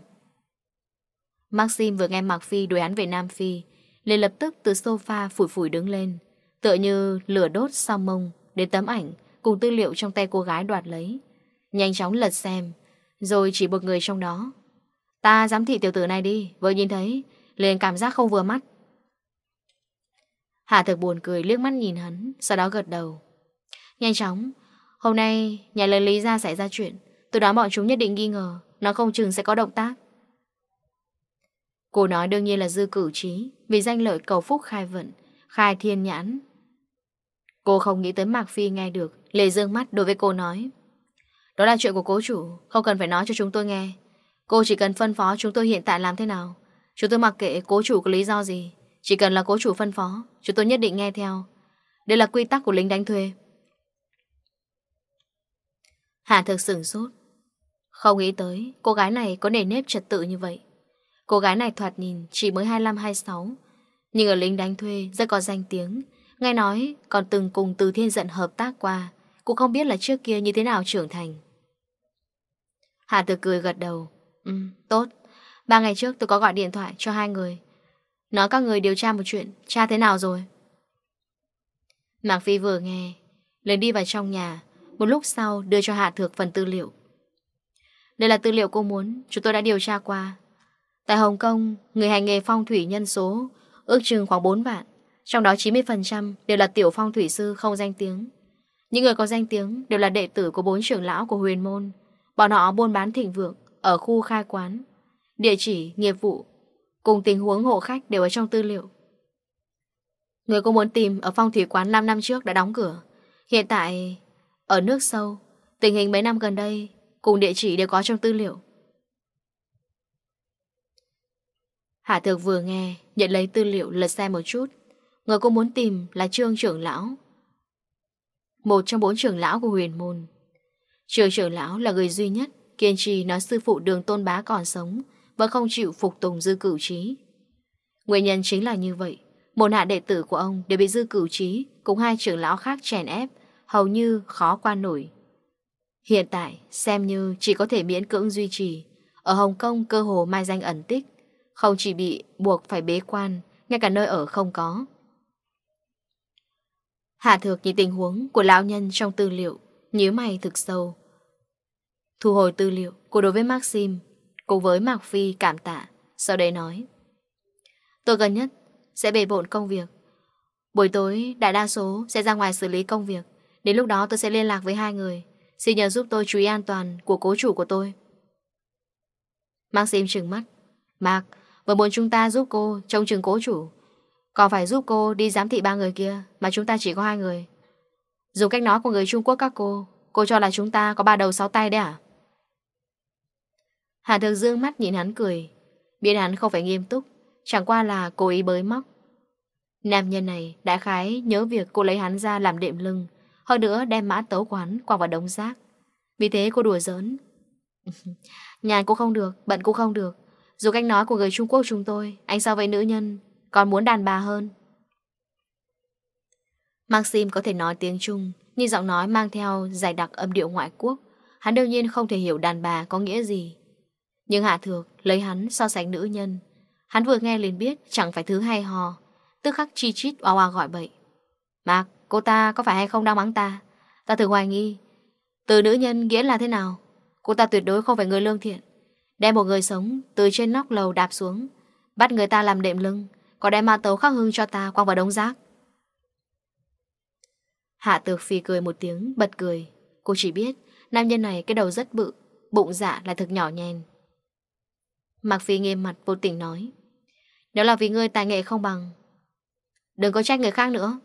Maxim vừa nghe Mạc Phi đuổi án về Nam Phi, liền lập tức từ sofa phủi phủi đứng lên, Tựa như lửa đốt sau mông Đến tấm ảnh Cùng tư liệu trong tay cô gái đoạt lấy. Nhanh chóng lật xem, Rồi chỉ một người trong đó. Ta giám thị tiểu tử này đi, Vừa nhìn thấy, Liền cảm giác không vừa mắt. Hạ thực buồn cười liếc mắt nhìn hắn, Sau đó gật đầu. Nhanh chóng, Hôm nay nhà lời lý ra xảy ra chuyện Từ đó bọn chúng nhất định nghi ngờ, Nó không chừng sẽ có động tác. Cô nói đương nhiên là dư cử trí, vì danh lợi cầu phúc khai vận, khai thiên nhãn. Cô không nghĩ tới Mạc Phi nghe được, lê dương mắt đối với cô nói. Đó là chuyện của cố chủ, không cần phải nói cho chúng tôi nghe. Cô chỉ cần phân phó chúng tôi hiện tại làm thế nào. Chúng tôi mặc kệ cố chủ có lý do gì. Chỉ cần là cố chủ phân phó, chúng tôi nhất định nghe theo. Đây là quy tắc của lính đánh thuê. Hà thực sửng sốt. Không nghĩ tới cô gái này có nề nếp trật tự như vậy. Cô gái này thoạt nhìn chỉ mới 25-26 Nhưng ở lính đánh thuê rất có danh tiếng. Nghe nói còn từng cùng Từ Thiên Dận hợp tác qua Cũng không biết là trước kia như thế nào trưởng thành. Hà Tử cười gật đầu. Ừ, tốt. Ba ngày trước tôi có gọi điện thoại cho hai người. Nói các người điều tra một chuyện Tra thế nào rồi? Mạc Phi vừa nghe lên đi vào trong nhà Một lúc sau đưa cho Hạ Thược phần tư liệu. Đây là tư liệu cô muốn Chúng tôi đã điều tra qua. Tại Hồng Kông, người hành nghề phong thủy nhân số ước chừng khoảng 4 vạn, trong đó 90% đều là tiểu phong thủy sư không danh tiếng. Những người có danh tiếng đều là đệ tử của bốn trưởng lão của huyền môn. Bọn họ buôn bán thịnh vượng ở khu khai quán, địa chỉ, nghiệp vụ, cùng tình huống hộ khách đều ở trong tư liệu. Người có muốn tìm ở phong thủy quán 5 năm trước đã đóng cửa. Hiện tại, ở nước sâu, tình hình mấy năm gần đây, cùng địa chỉ đều có trong tư liệu. Hạ Thược vừa nghe, nhận lấy tư liệu lật xem một chút. Người cô muốn tìm là Trương trưởng lão. Một trong bốn trưởng lão của huyền môn. Trương trưởng lão là người duy nhất kiên trì nói sư phụ đường tôn bá còn sống và không chịu phục tùng dư cửu trí. Nguyên nhân chính là như vậy. Một hạ đệ tử của ông đều bị dư cửu trí cùng hai trưởng lão khác chèn ép hầu như khó qua nổi. Hiện tại, xem như chỉ có thể miễn cưỡng duy trì. Ở Hồng Kông cơ hồ mai danh ẩn tích, không chỉ bị buộc phải bế quan, Ngay cả nơi ở không có. Hạ thược nhìn tình huống của lão nhân trong tư liệu, nhíu mày thực sâu. Thu hồi tư liệu của đối với Maxim, Cùng với Mạc Phi cảm tạ, Sau đấy nói. Tôi gần nhất sẽ bề bộn công việc. Buổi tối đại đa số sẽ ra ngoài xử lý công việc. Đến lúc đó tôi sẽ liên lạc với hai người. Xin nhờ giúp tôi chú ý an toàn của cố chủ của tôi. Maxim trừng mắt. Mạc Vừa muốn chúng ta giúp cô trông chừng cố chủ. Còn phải giúp cô đi giám thị ba người kia Mà chúng ta chỉ có hai người? Dùng cách nói của người Trung Quốc các cô Cô cho là chúng ta có ba đầu sáu tay đấy à? Hà Thược Dương mắt nhìn hắn cười. Biết hắn không phải nghiêm túc Chẳng qua là cố ý bới móc. Nam nhân này đã khái nhớ việc cô lấy hắn ra làm đệm lưng Hơn nữa đem mã tấu của hắn quăng vào đống rác. Vì thế cô đùa giỡn. Nhà cô không được, bận cô không được. Dù cách nói của người Trung Quốc chúng tôi Anh so với nữ nhân Còn muốn đàn bà hơn. Maxim có thể nói tiếng Trung Nhưng giọng nói mang theo giải đặc âm điệu ngoại quốc. Hắn đương nhiên không thể hiểu đàn bà có nghĩa gì. Nhưng Hạ Thược lấy hắn so sánh nữ nhân. Hắn vừa nghe liền biết chẳng phải thứ hay hò Tức khắc chi chít oa oa gọi bậy. Mạc, cô ta có phải hay không đang mắng ta? Ta thử hoài nghi Từ nữ nhân nghĩa là thế nào? Cô ta tuyệt đối không phải người lương thiện. Đem một người sống, từ trên nóc lầu đạp xuống. Bắt người ta làm đệm lưng, Có đem ma tấu khắc hương cho ta quăng vào đống rác. Hạ tược phì cười một tiếng, Bật cười. Cô chỉ biết, Nam nhân này cái đầu rất bự, Bụng dạ lại thực nhỏ nhen Mạc Phi nghiêm mặt vô tình nói Đó là vì ngươi, tài nghệ không bằng. Đừng có trách người khác nữa.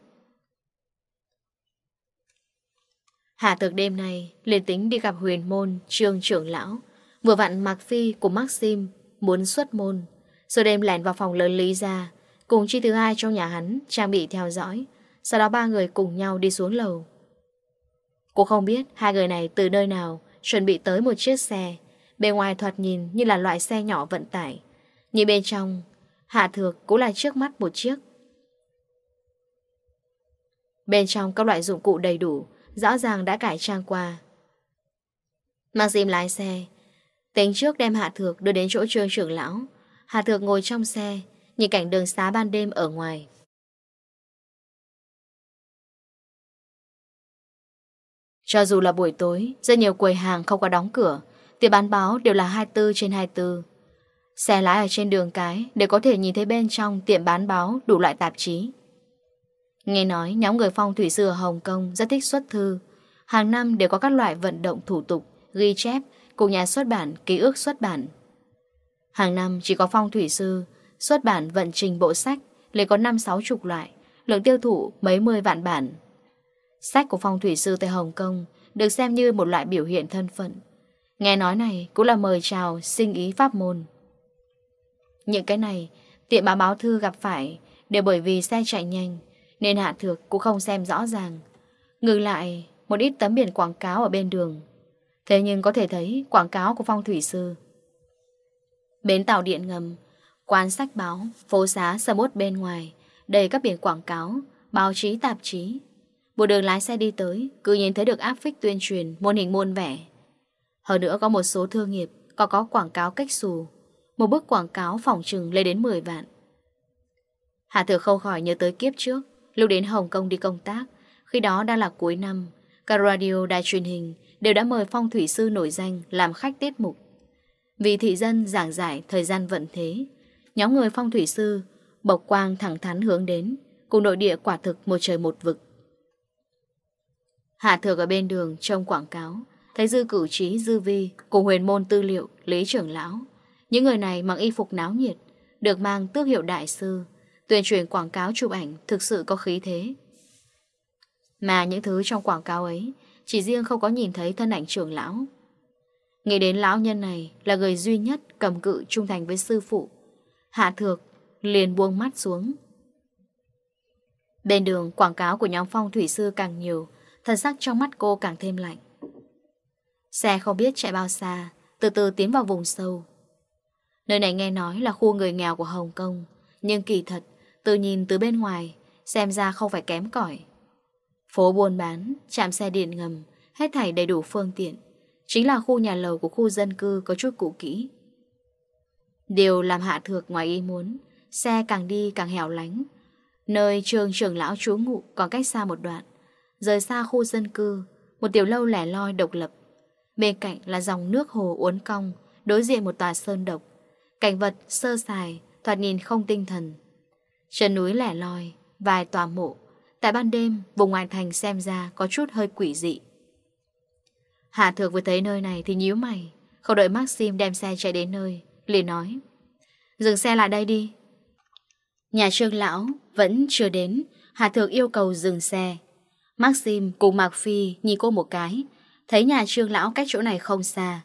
Hạ tược đêm nay liền tính đi gặp huyền môn, Trương trưởng lão. Vừa vặn Mạc Phi cùng Maxim muốn xuất môn, rồi đêm lẻn vào phòng lớn Lý ra, cùng chi thứ hai trong nhà hắn trang bị theo dõi, sau đó ba người cùng nhau đi xuống lầu. Cô không biết hai người này từ nơi nào chuẩn bị tới một chiếc xe, bên ngoài thoạt nhìn như là loại xe nhỏ vận tải, nhưng bên trong, hạ thược cũng là trước mắt một chiếc. Bên trong các loại dụng cụ đầy đủ, rõ ràng đã cải trang qua. Maxim lái xe, Tính trước đem Hạ Thược đưa đến chỗ trương trưởng lão. Hạ Thược ngồi trong xe, Nhìn cảnh đường xá ban đêm ở ngoài. Cho dù là buổi tối, Rất nhiều quầy hàng không có đóng cửa Tiệm bán báo đều là 24 trên 24 Xe lái ở trên đường cái Để có thể nhìn thấy bên trong tiệm bán báo Đủ loại tạp chí. Nghe nói nhóm người phong thủy sư ở Hồng Kông Rất thích xuất thư. Hàng năm đều có các loại vận động thủ tục, Ghi chép cùng nhà xuất bản Ký ức xuất bản. Hàng năm chỉ có phong thủy sư, xuất bản vận trình bộ sách, lấy có 5-6 chục loại, lượng tiêu thụ mấy mươi vạn bản. Sách của phong thủy sư tại Hồng Kông được xem như một loại biểu hiện thân phận. Nghe nói này cũng là mời chào sinh ý pháp môn. Những cái này, tiệm báo báo thư gặp phải đều bởi vì xe chạy nhanh, nên hạ thược cũng không xem rõ ràng. Ngừng lại, một ít tấm biển quảng cáo ở bên đường Thế nhưng có thể thấy quảng cáo của phong thủy sư. Bến tàu điện ngầm, quán sách báo, phố xá sơ uất bên ngoài, đầy các biển quảng cáo, báo chí tạp chí. Một đường lái xe đi tới, cứ nhìn thấy được áp phích tuyên truyền, môn hình môn vẻ. Hơn nữa có một số thương nghiệp, còn có quảng cáo cách xù. Một bức quảng cáo phòng trừng lên đến 10 vạn. Hạ thừa khâu khỏi nhớ tới kiếp trước, lúc đến Hồng Kông đi công tác, khi đó đang là cuối năm, cả radio đài truyền hình, đều đã mời phong thủy sư nổi danh làm khách tiết mục. Vì thị dân giảng giải thời gian vận thế, nhóm người phong thủy sư bộc quang thẳng thắn hướng đến, cùng nội địa quả thực một trời một vực. Hạ thược ở bên đường trong quảng cáo, thấy dư cử trí dư vi cùng huyền môn tư liệu Lý Trưởng Lão. Những người này mặc y phục náo nhiệt, được mang tước hiệu đại sư, tuyên truyền quảng cáo chụp ảnh thực sự có khí thế. Mà những thứ trong quảng cáo ấy chỉ riêng không có nhìn thấy thân ảnh trường lão. Nghĩ đến lão nhân này Là người duy nhất cầm cự trung thành với sư phụ. Hạ thược Liền buông mắt xuống. Bên đường quảng cáo của nhóm phong thủy sư càng nhiều, Thần sắc trong mắt cô càng thêm lạnh. Xe không biết chạy bao xa, Từ từ tiến vào vùng sâu. Nơi này nghe nói là khu người nghèo của Hồng Kông, Nhưng kỳ thật, Từ nhìn từ bên ngoài, Xem ra không phải kém cỏi. Phố buôn bán, trạm xe điện ngầm, hết thảy đầy đủ phương tiện. Chính là khu nhà lầu của khu dân cư có chút cũ kỹ. Điều làm hạ thược ngoài ý muốn, xe càng đi càng hẻo lánh. Nơi trường trưởng lão chú ngụ còn cách xa một đoạn. Rời xa khu dân cư, một tiểu lâu lẻ loi độc lập. Bên cạnh là dòng nước hồ uốn cong, đối diện một tòa sơn độc. Cảnh vật sơ sài, thoạt nhìn không tinh thần. Trên núi lẻ loi, vài tòa mộ Tại ban đêm, vùng ngoài thành xem ra có chút hơi quỷ dị. Hạ Thược vừa thấy nơi này thì nhíu mày, không đợi Maxim đem xe chạy đến nơi, liền nói. Dừng xe lại đây đi. Nhà trương lão vẫn chưa đến, Hạ Thược yêu cầu dừng xe. Maxim cùng Mạc Phi nhìn cô một cái, thấy nhà trương lão cách chỗ này không xa.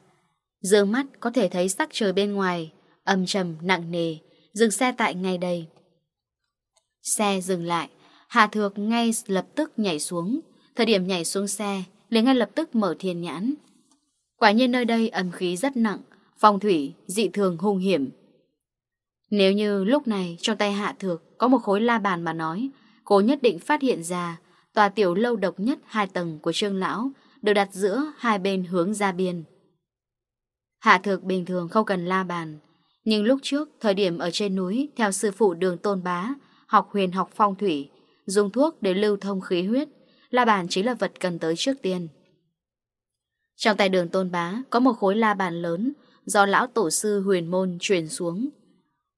Dương mắt có thể thấy sắc trời bên ngoài, âm trầm, nặng nề, dừng xe tại ngay đây. Xe dừng lại, Hà Thược ngay lập tức nhảy xuống. Thời điểm nhảy xuống xe, liền ngay lập tức mở thiên nhãn. Quả nhiên nơi đây âm khí rất nặng, phong thủy dị thường hung hiểm. Nếu như lúc này trong tay Hạ Thược có một khối la bàn mà nói, cô nhất định phát hiện ra tòa tiểu lâu độc nhất hai tầng của Trương Lão được đặt giữa hai bên hướng ra biên. Hạ Thược bình thường không cần la bàn, nhưng lúc trước thời điểm ở trên núi theo sư phụ đường Tôn Bá học huyền học phong thủy dùng thuốc để lưu thông khí huyết, la bàn chính là vật cần tới trước tiên. Trong tay đường tôn bá có một khối la bàn lớn do lão tổ sư huyền môn truyền xuống.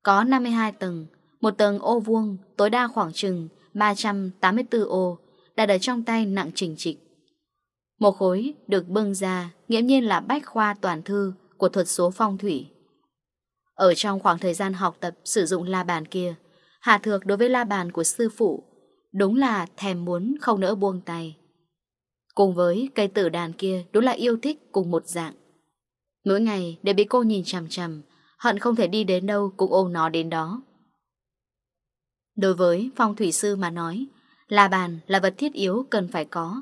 Có 52 tầng, một tầng ô vuông tối đa khoảng chừng 384 ô đặt ở trong tay nặng trình trịch. Một khối được bưng ra nghiễm nhiên là bách khoa toàn thư của thuật số phong thủy. Ở trong khoảng thời gian học tập sử dụng la bàn kia, Hà Thược đối với la bàn của sư phụ Đúng là thèm muốn không nỡ buông tay. Cùng với cây tử đàn kia Đúng là yêu thích cùng một dạng. Mỗi ngày đều bị cô nhìn chằm chằm, Hận không thể đi đến đâu Cũng ôm nó đến đó. Đối với phong thủy sư mà nói Là bàn là vật thiết yếu cần phải có.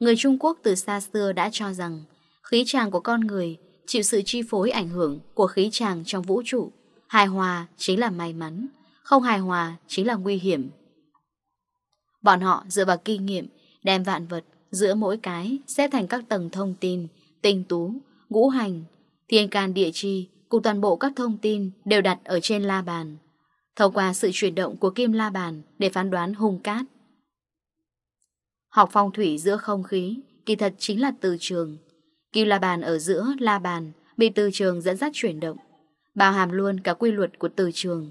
Người Trung Quốc từ xa xưa đã cho rằng, Khí tràng của con người Chịu sự chi phối ảnh hưởng Của khí tràng trong vũ trụ. Hài hòa chính là may mắn, Không hài hòa chính là nguy hiểm. Bọn họ dựa vào kinh nghiệm đem vạn vật giữa mỗi cái xếp thành các tầng thông tin, tinh tú, ngũ hành, thiên can địa chi cùng toàn bộ các thông tin đều đặt ở trên la bàn. Thông qua sự chuyển động của kim la bàn để phán đoán hung cát. Học phong thủy giữa không khí kỳ thật chính là từ trường. Kim la bàn ở giữa la bàn bị từ trường dẫn dắt chuyển động, bao hàm luôn cả quy luật của từ trường.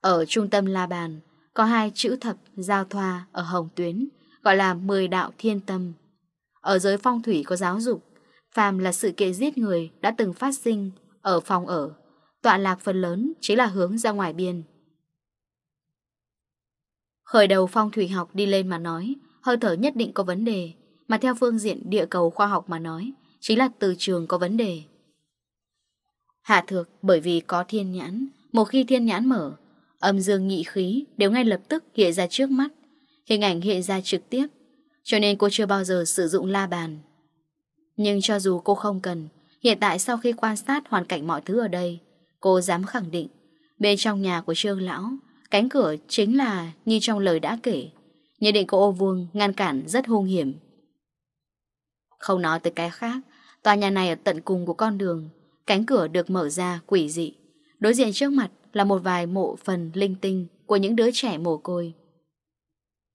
Ở trung tâm la bàn có hai chữ thập giao thoa ở hồng tuyến, gọi là mười đạo thiên tâm. Ở giới phong thủy có giáo dục, phàm là sự kiện giết người đã từng phát sinh ở phòng ở, tọa lạc phần lớn chính là hướng ra ngoài biên. Khởi đầu phong thủy học đi lên mà nói, hơi thở nhất định có vấn đề, mà theo phương diện địa cầu khoa học mà nói, chính là từ trường có vấn đề. Hạ thược bởi vì có thiên nhãn, một khi thiên nhãn mở, âm dương nhị khí đều ngay lập tức hiện ra trước mắt, hình ảnh hiện ra trực tiếp, cho nên cô chưa bao giờ sử dụng la bàn. Nhưng cho dù cô không cần, hiện tại sau khi quan sát hoàn cảnh mọi thứ ở đây, cô dám khẳng định, bên trong nhà của Trương Lão, cánh cửa chính là như trong lời đã kể, nhận định của ô vuông ngăn cản rất hung hiểm. Không nói tới cái khác, tòa nhà này ở tận cùng của con đường, cánh cửa được mở ra quỷ dị. Đối diện trước mặt là một vài mộ phần linh tinh của những đứa trẻ mồ côi.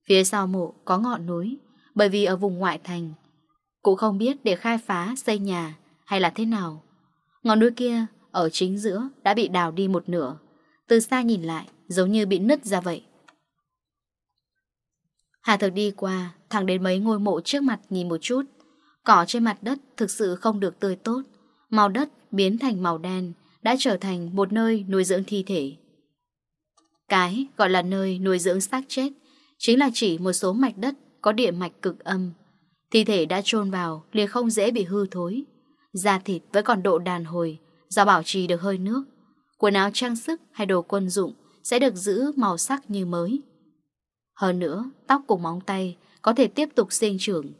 Phía sau mộ có ngọn núi, bởi vì ở vùng ngoại thành, cũng không biết để khai phá xây nhà hay là thế nào. Ngọn núi kia ở chính giữa đã bị đào đi một nửa, từ xa nhìn lại giống như bị nứt ra vậy. Hà thực đi qua, thẳng đến mấy ngôi mộ trước mặt nhìn một chút. Cỏ trên mặt đất thực sự không được tươi tốt. Màu đất biến thành màu đen, đã trở thành một nơi nuôi dưỡng thi thể. Cái gọi là nơi nuôi dưỡng xác chết chính là chỉ một số mạch đất có địa mạch cực âm. Thi thể đã chôn vào liền không dễ bị hư thối. Da thịt vẫn còn độ đàn hồi do bảo trì được hơi nước. Quần áo trang sức hay đồ quân dụng sẽ được giữ màu sắc như mới. Hơn nữa, tóc cùng móng tay có thể tiếp tục sinh trưởng.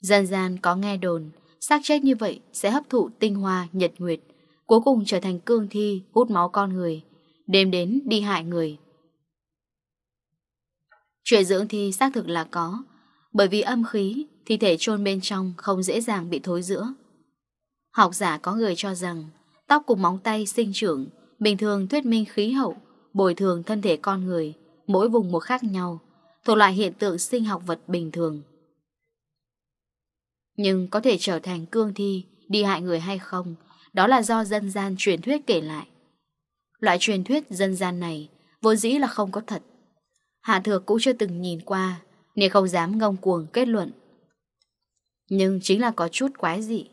Dần dần có nghe đồn, xác chết như vậy sẽ hấp thụ tinh hoa nhật nguyệt Cuối cùng trở thành cương thi hút máu con người Đêm đến đi hại người. Chuyện dưỡng thi xác thực là có, Bởi vì âm khí, Thi thể chôn bên trong không dễ dàng bị thối giữa. Học giả có người cho rằng, Tóc cùng móng tay sinh trưởng, Bình thường thuyết minh khí hậu, Bồi thường thân thể con người, Mỗi vùng một khác nhau, Thuộc loại hiện tượng sinh học vật bình thường. Nhưng có thể trở thành cương thi, Đi hại người hay không đó là do dân gian truyền thuyết kể lại. Loại truyền thuyết dân gian này vốn dĩ là không có thật. Hạ Thược cũng chưa từng nhìn qua nên không dám ngông cuồng kết luận. Nhưng chính là có chút quái dị.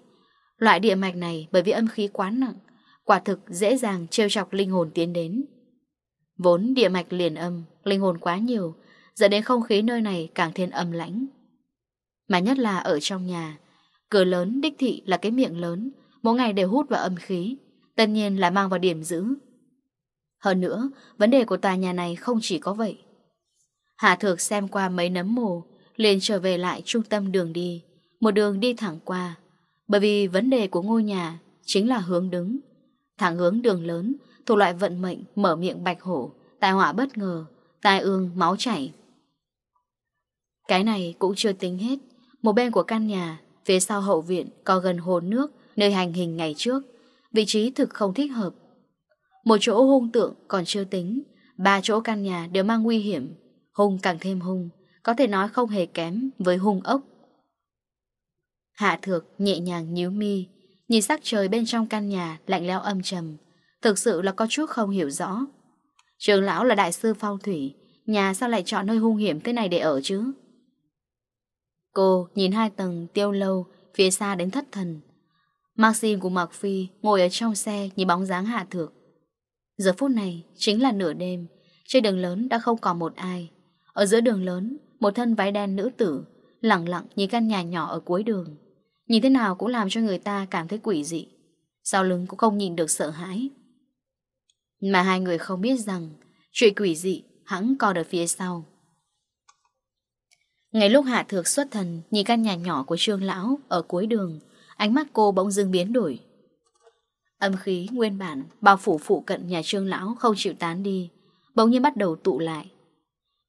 Loại địa mạch này bởi vì âm khí quá nặng, quả thực dễ dàng trêu chọc linh hồn tiến đến. Vốn địa mạch liền âm, linh hồn quá nhiều, dẫn đến không khí nơi này càng thêm âm lãnh. Mà nhất là ở trong nhà, cửa lớn đích thị là cái miệng lớn, mỗi ngày đều hút vào âm khí, tất nhiên là mang vào điểm giữ. Hơn nữa, vấn đề của tòa nhà này không chỉ có vậy. Hà Thược xem qua mấy nấm mồ, liền trở về lại trung tâm đường đi, một đường đi thẳng qua. Bởi vì vấn đề của ngôi nhà chính là hướng đứng. Thẳng hướng đường lớn, thuộc loại vận mệnh mở miệng bạch hổ, tai họa bất ngờ, tai ương máu chảy. Cái này cũng chưa tính hết, một bên của căn nhà, phía sau hậu viện có gần hồ nước nơi hành hình ngày trước, vị trí thực không thích hợp. Một chỗ hung tượng còn chưa tính, ba chỗ căn nhà đều mang nguy hiểm, hung càng thêm hung, có thể nói không hề kém với hung ốc. Hạ thược nhẹ nhàng nhíu mi, nhìn sắc trời bên trong căn nhà lạnh leo âm trầm, thực sự là có chút không hiểu rõ. Trường lão là đại sư phong thủy, nhà sao lại chọn nơi hung hiểm thế này để ở chứ? Cô nhìn hai tầng tiêu lâu, phía xa đến thất thần, Maxine của Mạc Phi ngồi ở trong xe như bóng dáng Hạ thượng. Giờ phút này chính là nửa đêm, trên đường lớn đã không còn một ai. Ở giữa đường lớn, một thân váy đen nữ tử, lặng lặng như căn nhà nhỏ ở cuối đường. Nhìn thế nào cũng làm cho người ta cảm thấy quỷ dị. Sau lưng cũng không nhìn được sợ hãi. Mà hai người không biết rằng, chuyện quỷ dị hẳn còn ở phía sau. Ngày lúc Hạ Thược xuất thần nhìn căn nhà nhỏ của Trương Lão ở cuối đường, Ánh mắt cô bỗng dưng biến đổi. Âm khí nguyên bản Bao phủ phụ cận nhà trương lão không chịu tán đi, Bỗng nhiên bắt đầu tụ lại.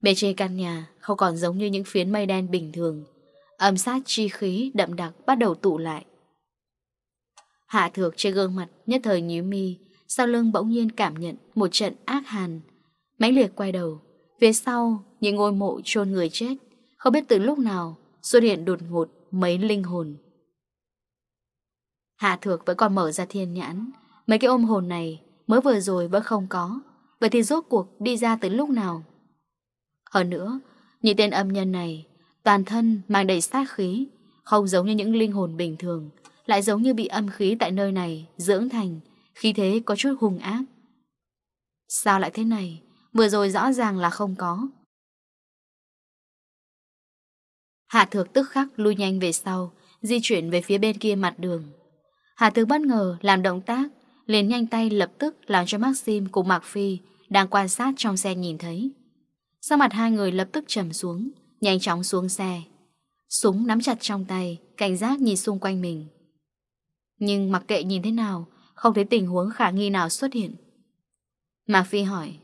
Bề trên căn nhà Không còn giống như những phiến mây đen bình thường, Âm sát chi khí đậm đặc Bắt đầu tụ lại. Hạ thược trên gương mặt Nhất thời nhíu mi, Sau lưng bỗng nhiên cảm nhận một trận ác hàn. Mãnh liệt quay đầu, Phía sau những ngôi mộ chôn người chết, Không biết từ lúc nào xuất hiện đột ngột mấy linh hồn. Hạ thược vẫn còn mở ra thiên nhãn. Mấy cái ôm hồn này Mới vừa rồi vẫn không có. Vậy thì rốt cuộc đi ra tới lúc nào? Hơn nữa, Những tên âm nhân này, Toàn thân mang đầy sát khí, Không giống như những linh hồn bình thường, Lại giống như bị âm khí tại nơi này Dưỡng thành Khi thế có chút hung ác. Sao lại thế này? Vừa rồi rõ ràng là không có. Hạ thược tức khắc lui nhanh về sau, Di chuyển về phía bên kia mặt đường. Hà Tứ bất ngờ làm động tác liền nhanh tay lập tức làm cho Maxim cùng Mạc Phi đang quan sát trong xe nhìn thấy. Sau mặt hai người lập tức trầm xuống, nhanh chóng xuống xe. Súng nắm chặt trong tay, cảnh giác nhìn xung quanh mình. Nhưng mặc kệ nhìn thế nào, không thấy tình huống khả nghi nào xuất hiện. Mạc Phi hỏi,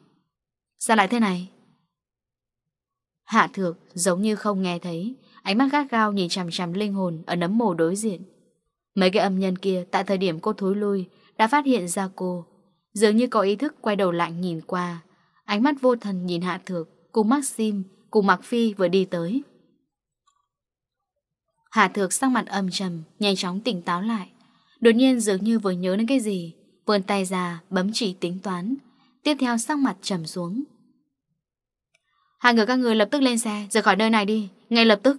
sao lại thế này? Hạ thược giống như không nghe thấy, ánh mắt gắt gao nhìn chằm chằm linh hồn ở nấm mồ đối diện. Mấy cái âm nhân kia tại thời điểm cô thối lui đã phát hiện ra cô. Dường như có ý thức quay đầu lại nhìn qua. Ánh mắt vô thần nhìn Hạ Thược cùng Maxim cùng Mạc Phi vừa đi tới. Hạ Thược sang mặt âm trầm, nhanh chóng tỉnh táo lại. Đột nhiên dường như vừa nhớ đến cái gì, vươn tay ra, bấm chỉ tính toán. Tiếp theo sang mặt trầm xuống. Hai người các người lập tức lên xe, rời khỏi nơi này đi, ngay lập tức.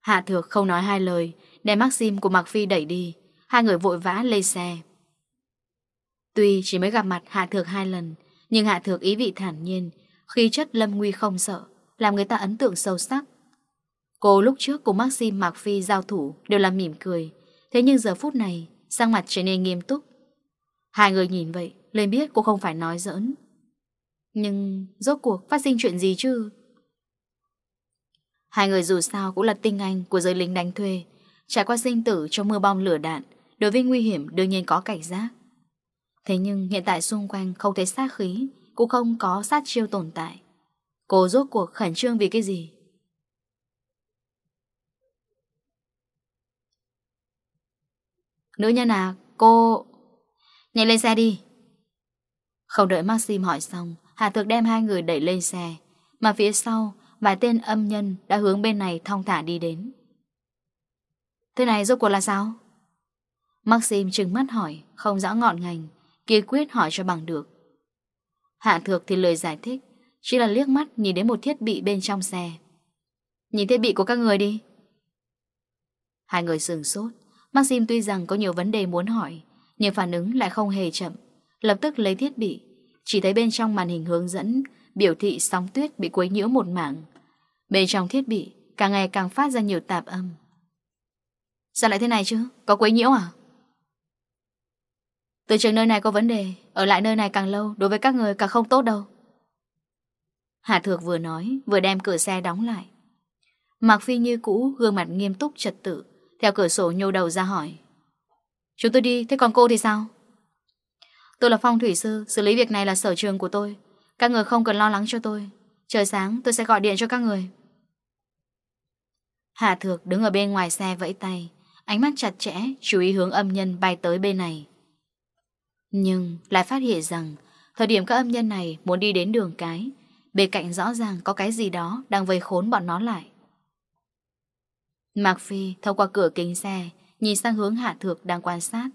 Hạ Thược không nói hai lời, Đem Maxim của Mạc Phi đẩy đi. Hai người vội vã lên xe. Tuy chỉ mới gặp mặt Hạ Thược hai lần, Nhưng Hạ Thược ý vị thản nhiên Khi chất Lâm Nguy không sợ, Làm người ta ấn tượng sâu sắc. Cô lúc trước cùng Maxim Mạc Phi giao thủ Đều là mỉm cười, Thế nhưng giờ phút này sang mặt trở nên nghiêm túc. Hai người nhìn vậy, Lên biết cô không phải nói giỡn. Nhưng rốt cuộc phát sinh chuyện gì chứ? Hai người dù sao cũng là tinh anh của giới lính đánh thuê, trải qua sinh tử trong mưa bom lửa đạn, đối với nguy hiểm đương nhiên có cảnh giác. Thế nhưng hiện tại xung quanh không thấy sát khí, cũng không có sát chiêu tồn tại. Cô rốt cuộc khẩn trương vì cái gì? Nữ nhân à, cô... nhảy lên xe đi. Không đợi Maxim hỏi xong, Hà Thực đem hai người đẩy lên xe, mà phía sau Vài tên âm nhân đã hướng bên này thong thả đi đến. Thế này rốt cuộc là sao? Maxim trừng mắt hỏi, Không rõ ngọn ngành, Kiên quyết hỏi cho bằng được. Hạ thược thì lời giải thích, Chỉ là liếc mắt nhìn đến một thiết bị bên trong xe. Nhìn thiết bị của các người đi. Hai người sừng sốt. Maxim tuy rằng có nhiều vấn đề muốn hỏi, Nhưng phản ứng lại không hề chậm. Lập tức lấy thiết bị, Chỉ thấy bên trong màn hình hướng dẫn biểu thị sóng tuyết bị quấy nhiễu một mảng. Bên trong thiết bị, càng ngày càng phát ra nhiều tạp âm. Sao lại thế này chứ? Có quấy nhiễu à? Từ trường nơi này có vấn đề, ở lại nơi này càng lâu đối với các người càng không tốt đâu. Hạ Thược vừa nói, vừa đem cửa xe đóng lại. Mạc Phi như cũ, gương mặt nghiêm túc trật tự, theo cửa sổ nhô đầu ra hỏi. Chúng tôi đi, thế còn cô thì sao? Tôi là phong thủy sư, xử lý việc này là sở trường của tôi. Các người không cần lo lắng cho tôi. Trời sáng, tôi sẽ gọi điện cho các người. Hạ Thược đứng ở bên ngoài xe vẫy tay. Ánh mắt chặt chẽ, Chú ý hướng âm nhân bay tới bên này. Nhưng lại phát hiện rằng, Thời điểm các âm nhân này muốn đi đến đường cái, Bên cạnh rõ ràng có cái gì đó Đang vây khốn bọn nó lại. Mạc Phi thông qua cửa kính xe, Nhìn sang hướng Hạ Thược đang quan sát.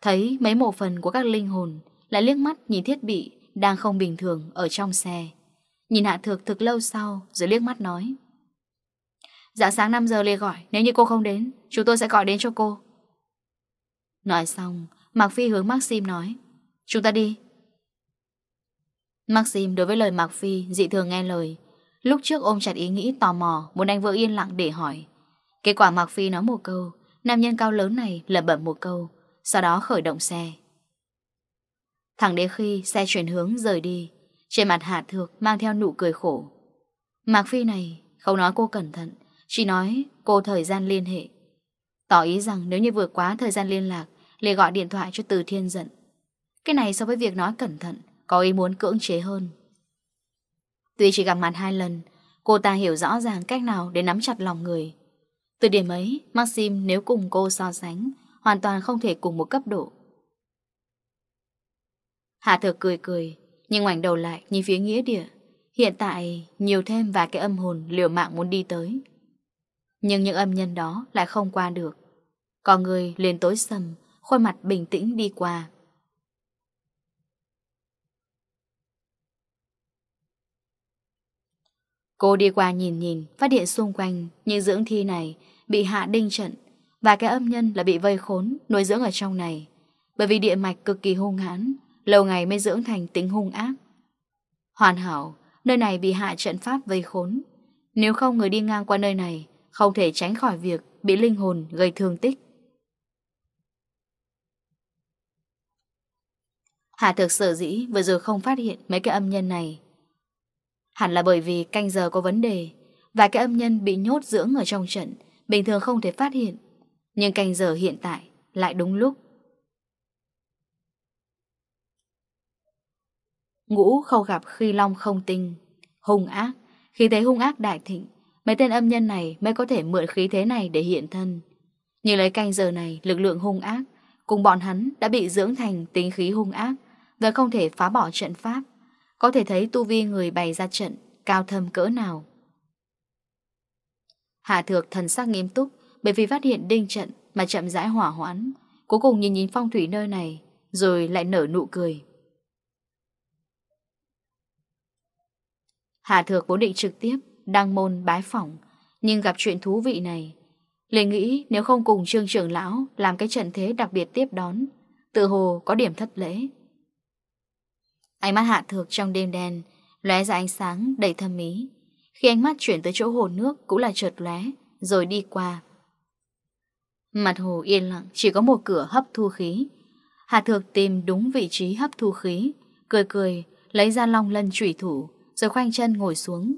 Thấy mấy mộ phần của các linh hồn, Lại liếc mắt nhìn thiết bị đang không bình thường ở trong xe. Nhìn Hạ Thược thực lâu sau, Rồi liếc mắt nói. Dạng sáng 5 giờ Lê gọi, Nếu như cô không đến, Chúng tôi sẽ gọi đến cho cô. Nói xong, Mạc Phi hướng Maxim nói. Chúng ta đi. Maxim đối với lời Mạc Phi, dị thường nghe lời. Lúc trước ôm chặt ý nghĩ tò mò, Muốn anh vợ yên lặng để hỏi. Kết quả Mạc Phi nói một câu, Nam nhân cao lớn này lẩm bẩm một câu, Sau đó khởi động xe. Thẳng đến khi xe chuyển hướng rời đi, Trên mặt Hạ Thược mang theo nụ cười khổ. Mạc Phi này, Không nói cô cẩn thận, Chỉ nói cô thời gian liên hệ. Tỏ ý rằng nếu như vừa quá thời gian liên lạc Lê gọi điện thoại cho Từ Thiên giận Cái này so với việc nói cẩn thận, Có ý muốn cưỡng chế hơn. Tuy chỉ gặp mặt hai lần, Cô ta hiểu rõ ràng cách nào để nắm chặt lòng người. Từ điểm ấy, Maxim nếu cùng cô so sánh, Hoàn toàn không thể cùng một cấp độ. Hạ thược cười cười, nhưng ngoảnh đầu lại nhìn phía nghĩa địa. Hiện tại nhiều thêm vài cái âm hồn liều mạng muốn đi tới. Nhưng những âm nhân đó lại không qua được. Có người liền tối sầm, khuôn mặt bình tĩnh đi qua. Cô đi qua nhìn nhìn, phát hiện xung quanh những dưỡng thi này bị hạ đinh trận và cái âm nhân là bị vây khốn, nuôi dưỡng ở trong này. Bởi vì địa mạch cực kỳ hung hãn, Lâu ngày mới dưỡng thành tính hung ác. Hoàn hảo, Nơi này bị hạ trận pháp vây khốn. Nếu không người đi ngang qua nơi này, Không thể tránh khỏi việc Bị linh hồn gây thương tích. Hạ thực sở dĩ vừa rồi không phát hiện mấy cái âm nhân này. Hẳn là bởi vì canh giờ có vấn đề, Và cái âm nhân bị nhốt dưỡng ở trong trận Bình thường không thể phát hiện. Nhưng canh giờ hiện tại lại đúng lúc. Ngũ không gặp khi Long không tinh Hung ác. Khi thấy hung ác đại thịnh, Mấy tên âm nhân này mới có thể mượn khí thế này để hiện thân. Như lấy canh giờ này, Lực lượng hung ác, Cùng bọn hắn đã bị dưỡng thành tính khí hung ác Và không thể phá bỏ trận pháp. Có thể thấy tu vi người bày ra trận Cao thâm cỡ nào. Hạ thược thần sắc nghiêm túc, Bởi vì phát hiện đinh trận Mà chậm rãi hỏa hoãn, Cuối cùng nhìn nhìn phong thủy nơi này, Rồi lại nở nụ cười. Hà Thược vốn định trực tiếp Đăng môn bái phỏng, Nhưng gặp chuyện thú vị này. Lệ nghĩ nếu không cùng trương trưởng lão Làm cái trận thế đặc biệt tiếp đón, Tự hồ có điểm thất lễ. Ánh mắt Hạ Thược trong đêm đen Lóe ra ánh sáng đầy thâm ý. Khi ánh mắt chuyển tới chỗ hồ nước Cũng là chợt lóe, Rồi đi qua. Mặt hồ yên lặng, Chỉ có một cửa hấp thu khí. Hạ Thược tìm đúng vị trí hấp thu khí, Cười cười, Lấy ra long lân trùy thủ. Rồi khoanh chân ngồi xuống.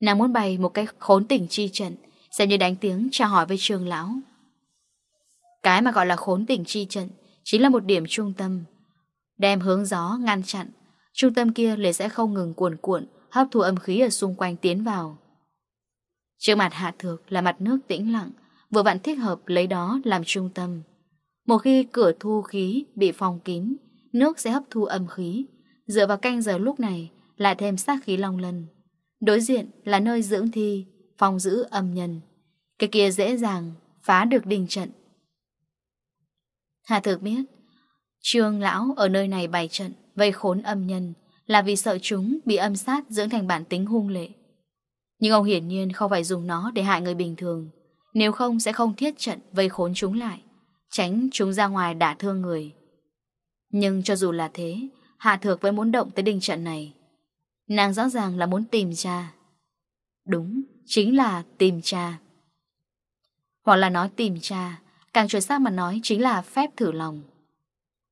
Nàng muốn bày một cái khốn tỉnh chi trận, Xem như đánh tiếng chào hỏi với trường lão. Cái mà gọi là khốn tỉnh chi trận Chính là một điểm trung tâm, Đem hướng gió ngăn chặn. Trung tâm kia liền sẽ không ngừng cuồn cuộn, Hấp thu âm khí ở xung quanh tiến vào. Trước mặt hạ thược là mặt nước tĩnh lặng, Vừa vặn thích hợp lấy đó làm trung tâm. Một khi cửa thu khí bị phòng kín, Nước sẽ hấp thu âm khí. Dựa vào canh giờ lúc này lại thêm sát khí long lân. Đối diện là nơi dưỡng thi, phòng giữ âm nhân. Cái kia dễ dàng phá được đình trận. Hà Thực biết, Trương Lão ở nơi này bày trận, vây khốn âm nhân là vì sợ chúng bị âm sát dưỡng thành bản tính hung lệ. Nhưng ông hiển nhiên không phải dùng nó để hại người bình thường, nếu không sẽ không thiết trận vây khốn chúng lại, tránh chúng ra ngoài đả thương người. Nhưng cho dù là thế, Hạ Thược vẫn muốn động tới đình trận này. Nàng rõ ràng là muốn tìm cha. Đúng, chính là tìm cha. Hoặc là nói tìm cha Càng chuẩn xác mà nói chính là phép thử lòng.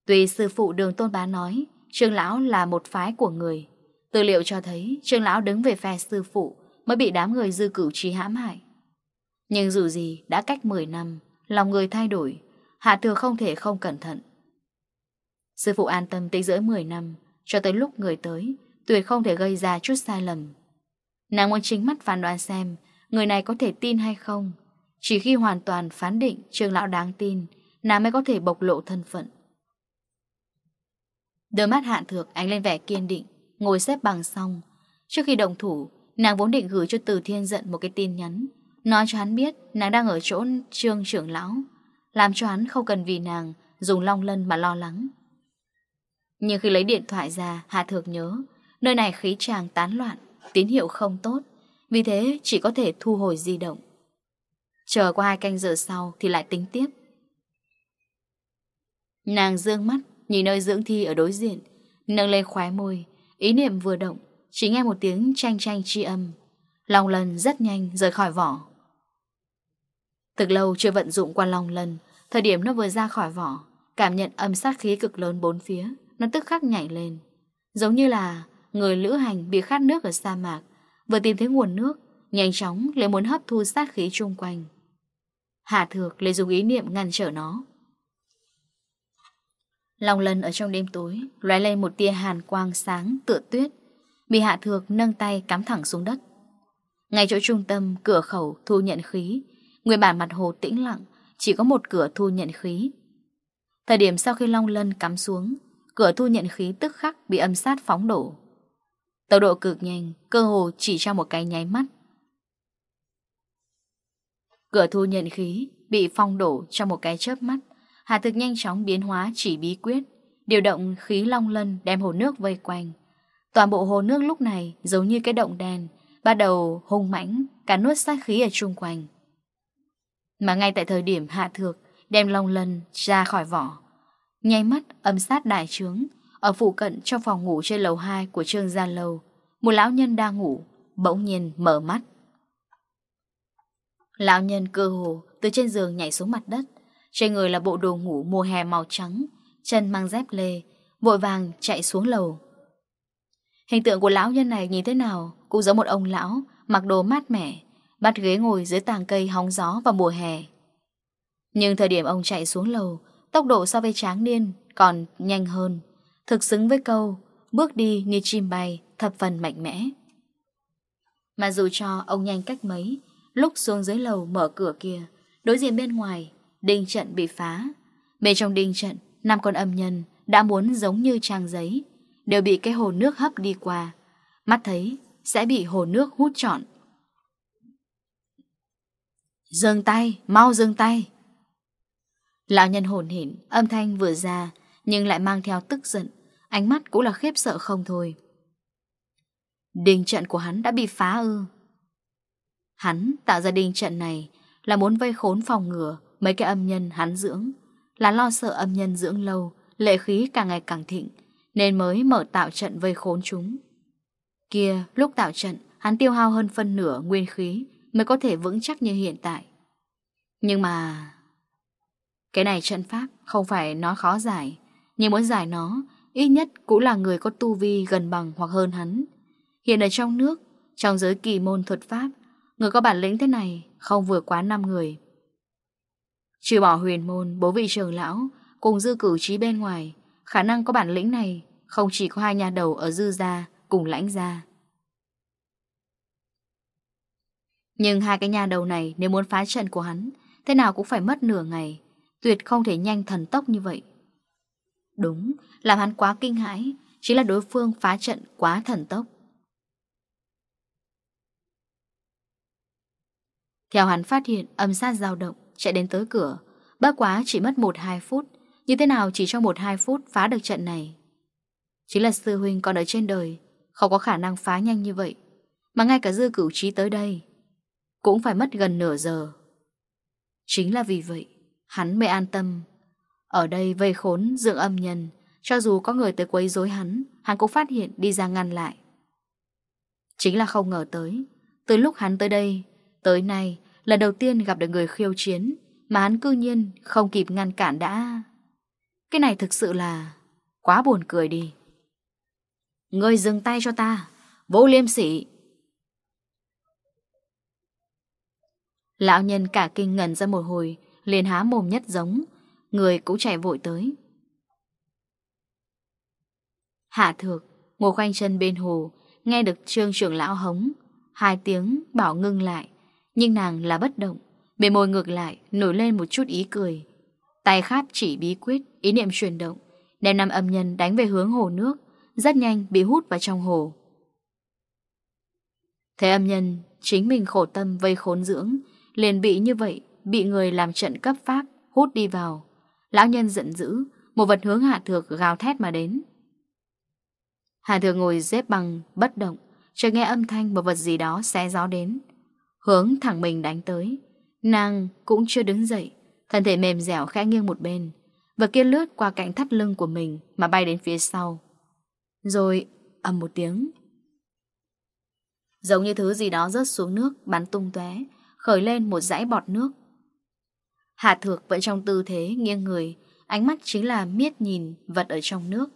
Tùy sư phụ đường tôn bá nói Trương lão là một phái của người. Tư liệu cho thấy Trương lão đứng về phe sư phụ Mới bị đám người dư cửu trí hãm hại. Nhưng dù gì đã cách 10 năm Lòng người thay đổi Hạ thừa không thể không cẩn thận. Sư phụ an tâm tính dưỡi 10 năm Cho tới lúc người tới tuyệt không thể gây ra chút sai lầm. Nàng muốn chính mắt phán đoán xem người này có thể tin hay không. Chỉ khi hoàn toàn phán định trường lão đáng tin, nàng mới có thể bộc lộ thân phận. Đôi mắt hạn thược ánh lên vẻ kiên định, ngồi xếp bằng xong. Trước khi đồng thủ, nàng vốn định gửi cho Từ Thiên giận một cái tin nhắn, nói cho hắn biết nàng đang ở chỗ trương trưởng lão, làm cho hắn không cần vì nàng dùng long lân mà lo lắng. Nhưng khi lấy điện thoại ra, Hạ Thược nhớ Nơi này khí tràng tán loạn, tín hiệu không tốt, vì thế chỉ có thể thu hồi di động. Chờ qua hai canh giờ sau thì lại tính tiếp. Nàng dương mắt, nhìn nơi dưỡng thi ở đối diện, nâng lên khóe môi, ý niệm vừa động, chỉ nghe một tiếng chanh chanh chi âm. lòng lần rất nhanh rời khỏi vỏ. Thực lâu chưa vận dụng qua lòng lần, thời điểm nó vừa ra khỏi vỏ, cảm nhận âm sát khí cực lớn bốn phía, nó tức khắc nhảy lên. Giống như là người lữ hành bị khát nước ở sa mạc, vừa tìm thấy nguồn nước, nhanh chóng lại muốn hấp thu sát khí chung quanh. Hạ thược lại dùng ý niệm ngăn trở nó. Long lần ở trong đêm tối, loay lên một tia hàn quang sáng tựa tuyết, bị hạ thược nâng tay cắm thẳng xuống đất. Ngay chỗ trung tâm, cửa khẩu thu nhận khí, nguyên bản mặt hồ tĩnh lặng, chỉ có một cửa thu nhận khí. Thời điểm sau khi long lân cắm xuống, cửa thu nhận khí tức khắc bị âm sát phóng đổ. Tốc độ cực nhanh, cơ hồ chỉ trong một cái nháy mắt. Cửa thu nhận khí bị phong đổ trong một cái chớp mắt. Hà thực nhanh chóng biến hóa chỉ bí quyết, điều động khí long lân đem hồ nước vây quanh. Toàn bộ hồ nước lúc này giống như cái động đèn, bắt đầu hùng mãnh, cả nuốt sát khí ở chung quanh. Mà ngay tại thời điểm hạ thược, đem long lân ra khỏi vỏ. Nháy mắt âm sát đại trướng, ở phụ cận trong phòng ngủ trên lầu 2 của Trương Gia Lâu, một lão nhân đang ngủ, bỗng nhiên mở mắt. Lão nhân cơ hồ từ trên giường nhảy xuống mặt đất, trên người là bộ đồ ngủ mùa hè màu trắng, chân mang dép lê, vội vàng chạy xuống lầu. Hình tượng của lão nhân này nhìn thế nào cũng giống một ông lão mặc đồ mát mẻ, bắt ghế ngồi dưới tàng cây hóng gió vào mùa hè. Nhưng thời điểm ông chạy xuống lầu, tốc độ so với tráng niên còn nhanh hơn thực xứng với câu bước đi như chim bay thập phần mạnh mẽ. Mà dù cho ông nhanh cách mấy, lúc xuống dưới lầu mở cửa kia, đối diện bên ngoài, đinh trận bị phá. Bên trong đinh trận, năm con âm nhân đã muốn giống như trang giấy, đều bị cái hồ nước hấp đi qua. Mắt thấy sẽ bị hồ nước hút trọn. Dừng tay, mau dừng tay. Lão nhân hồn hỉn, âm thanh vừa ra nhưng lại mang theo tức giận. Ánh mắt cũng là khiếp sợ không thôi. Đình trận của hắn đã bị phá ư. Hắn tạo ra đình trận này Là muốn vây khốn phòng ngừa Mấy cái âm nhân hắn dưỡng, Là lo sợ âm nhân dưỡng lâu, Lệ khí càng ngày càng thịnh, Nên mới mở tạo trận vây khốn chúng. Kia, lúc tạo trận, Hắn tiêu hao hơn phân nửa nguyên khí Mới có thể vững chắc như hiện tại. Nhưng mà, Cái này trận pháp không phải nó khó giải, Nhưng muốn giải nó ít nhất cũng là người có tu vi gần bằng hoặc hơn hắn. Hiện ở trong nước, trong giới kỳ môn thuật pháp, người có bản lĩnh thế này không vừa quá 5 người. Trừ bỏ huyền môn, bố vị trưởng lão, cùng dư cử trí bên ngoài, khả năng có bản lĩnh này không chỉ có hai nhà đầu ở dư gia cùng lãnh gia. Nhưng hai cái nhà đầu này nếu muốn phá trận của hắn, thế nào cũng phải mất nửa ngày, tuyệt không thể nhanh thần tốc như vậy. Đúng, làm hắn quá kinh hãi, chính là đối phương phá trận quá thần tốc. Theo hắn phát hiện âm sát dao động, chạy đến tới cửa, bất quá chỉ mất 1-2 phút, như thế nào chỉ trong 1-2 phút phá được trận này. Chính là sư huynh còn ở trên đời, không có khả năng phá nhanh như vậy, mà ngay cả dư cửu trí tới đây, cũng phải mất gần nửa giờ. Chính là vì vậy, hắn mới an tâm ở đây vây khốn dưỡng âm nhân, Cho dù có người tới quấy rối hắn Hắn cũng phát hiện đi ra ngăn lại. Chính là không ngờ tới, Từ lúc hắn tới đây, Tới nay lần đầu tiên gặp được người khiêu chiến Mà hắn cư nhiên không kịp ngăn cản đã. Cái này thực sự là Quá buồn cười đi. Người dừng tay cho ta Vô liêm sỉ. Lão nhân cả kinh ngẩn ra một hồi, Liền há mồm nhất giống Người cũng chạy vội tới. Hạ thược Ngồi khoanh chân bên hồ, Nghe được trương trưởng lão hống, Hai tiếng bảo ngưng lại, Nhưng nàng là bất động, Bề môi ngược lại nổi lên một chút ý cười. Tay kháp chỉ bí quyết, Ý niệm chuyển động, Đem năm âm nhân đánh về hướng hồ nước, Rất nhanh bị hút vào trong hồ. Thế âm nhân Chính mình khổ tâm vây khốn dưỡng, Liền bị như vậy Bị người làm trận cấp pháp Hút đi vào. Lão nhân giận dữ, một vật hướng Hạ Thược gào thét mà đến. Hạ Thược ngồi dép bằng, bất động, chờ nghe âm thanh một vật gì đó xé gió đến. Hướng thẳng mình đánh tới. Nàng cũng chưa đứng dậy, thân thể mềm dẻo khẽ nghiêng một bên. Vật kia lướt qua cạnh thắt lưng của mình mà bay đến phía sau. Rồi ầm một tiếng. Giống như thứ gì đó rớt xuống nước, bắn tung tóe khởi lên một dãy bọt nước Hạ thược vẫn trong tư thế, nghiêng người. Ánh mắt chính là miết nhìn vật ở trong nước.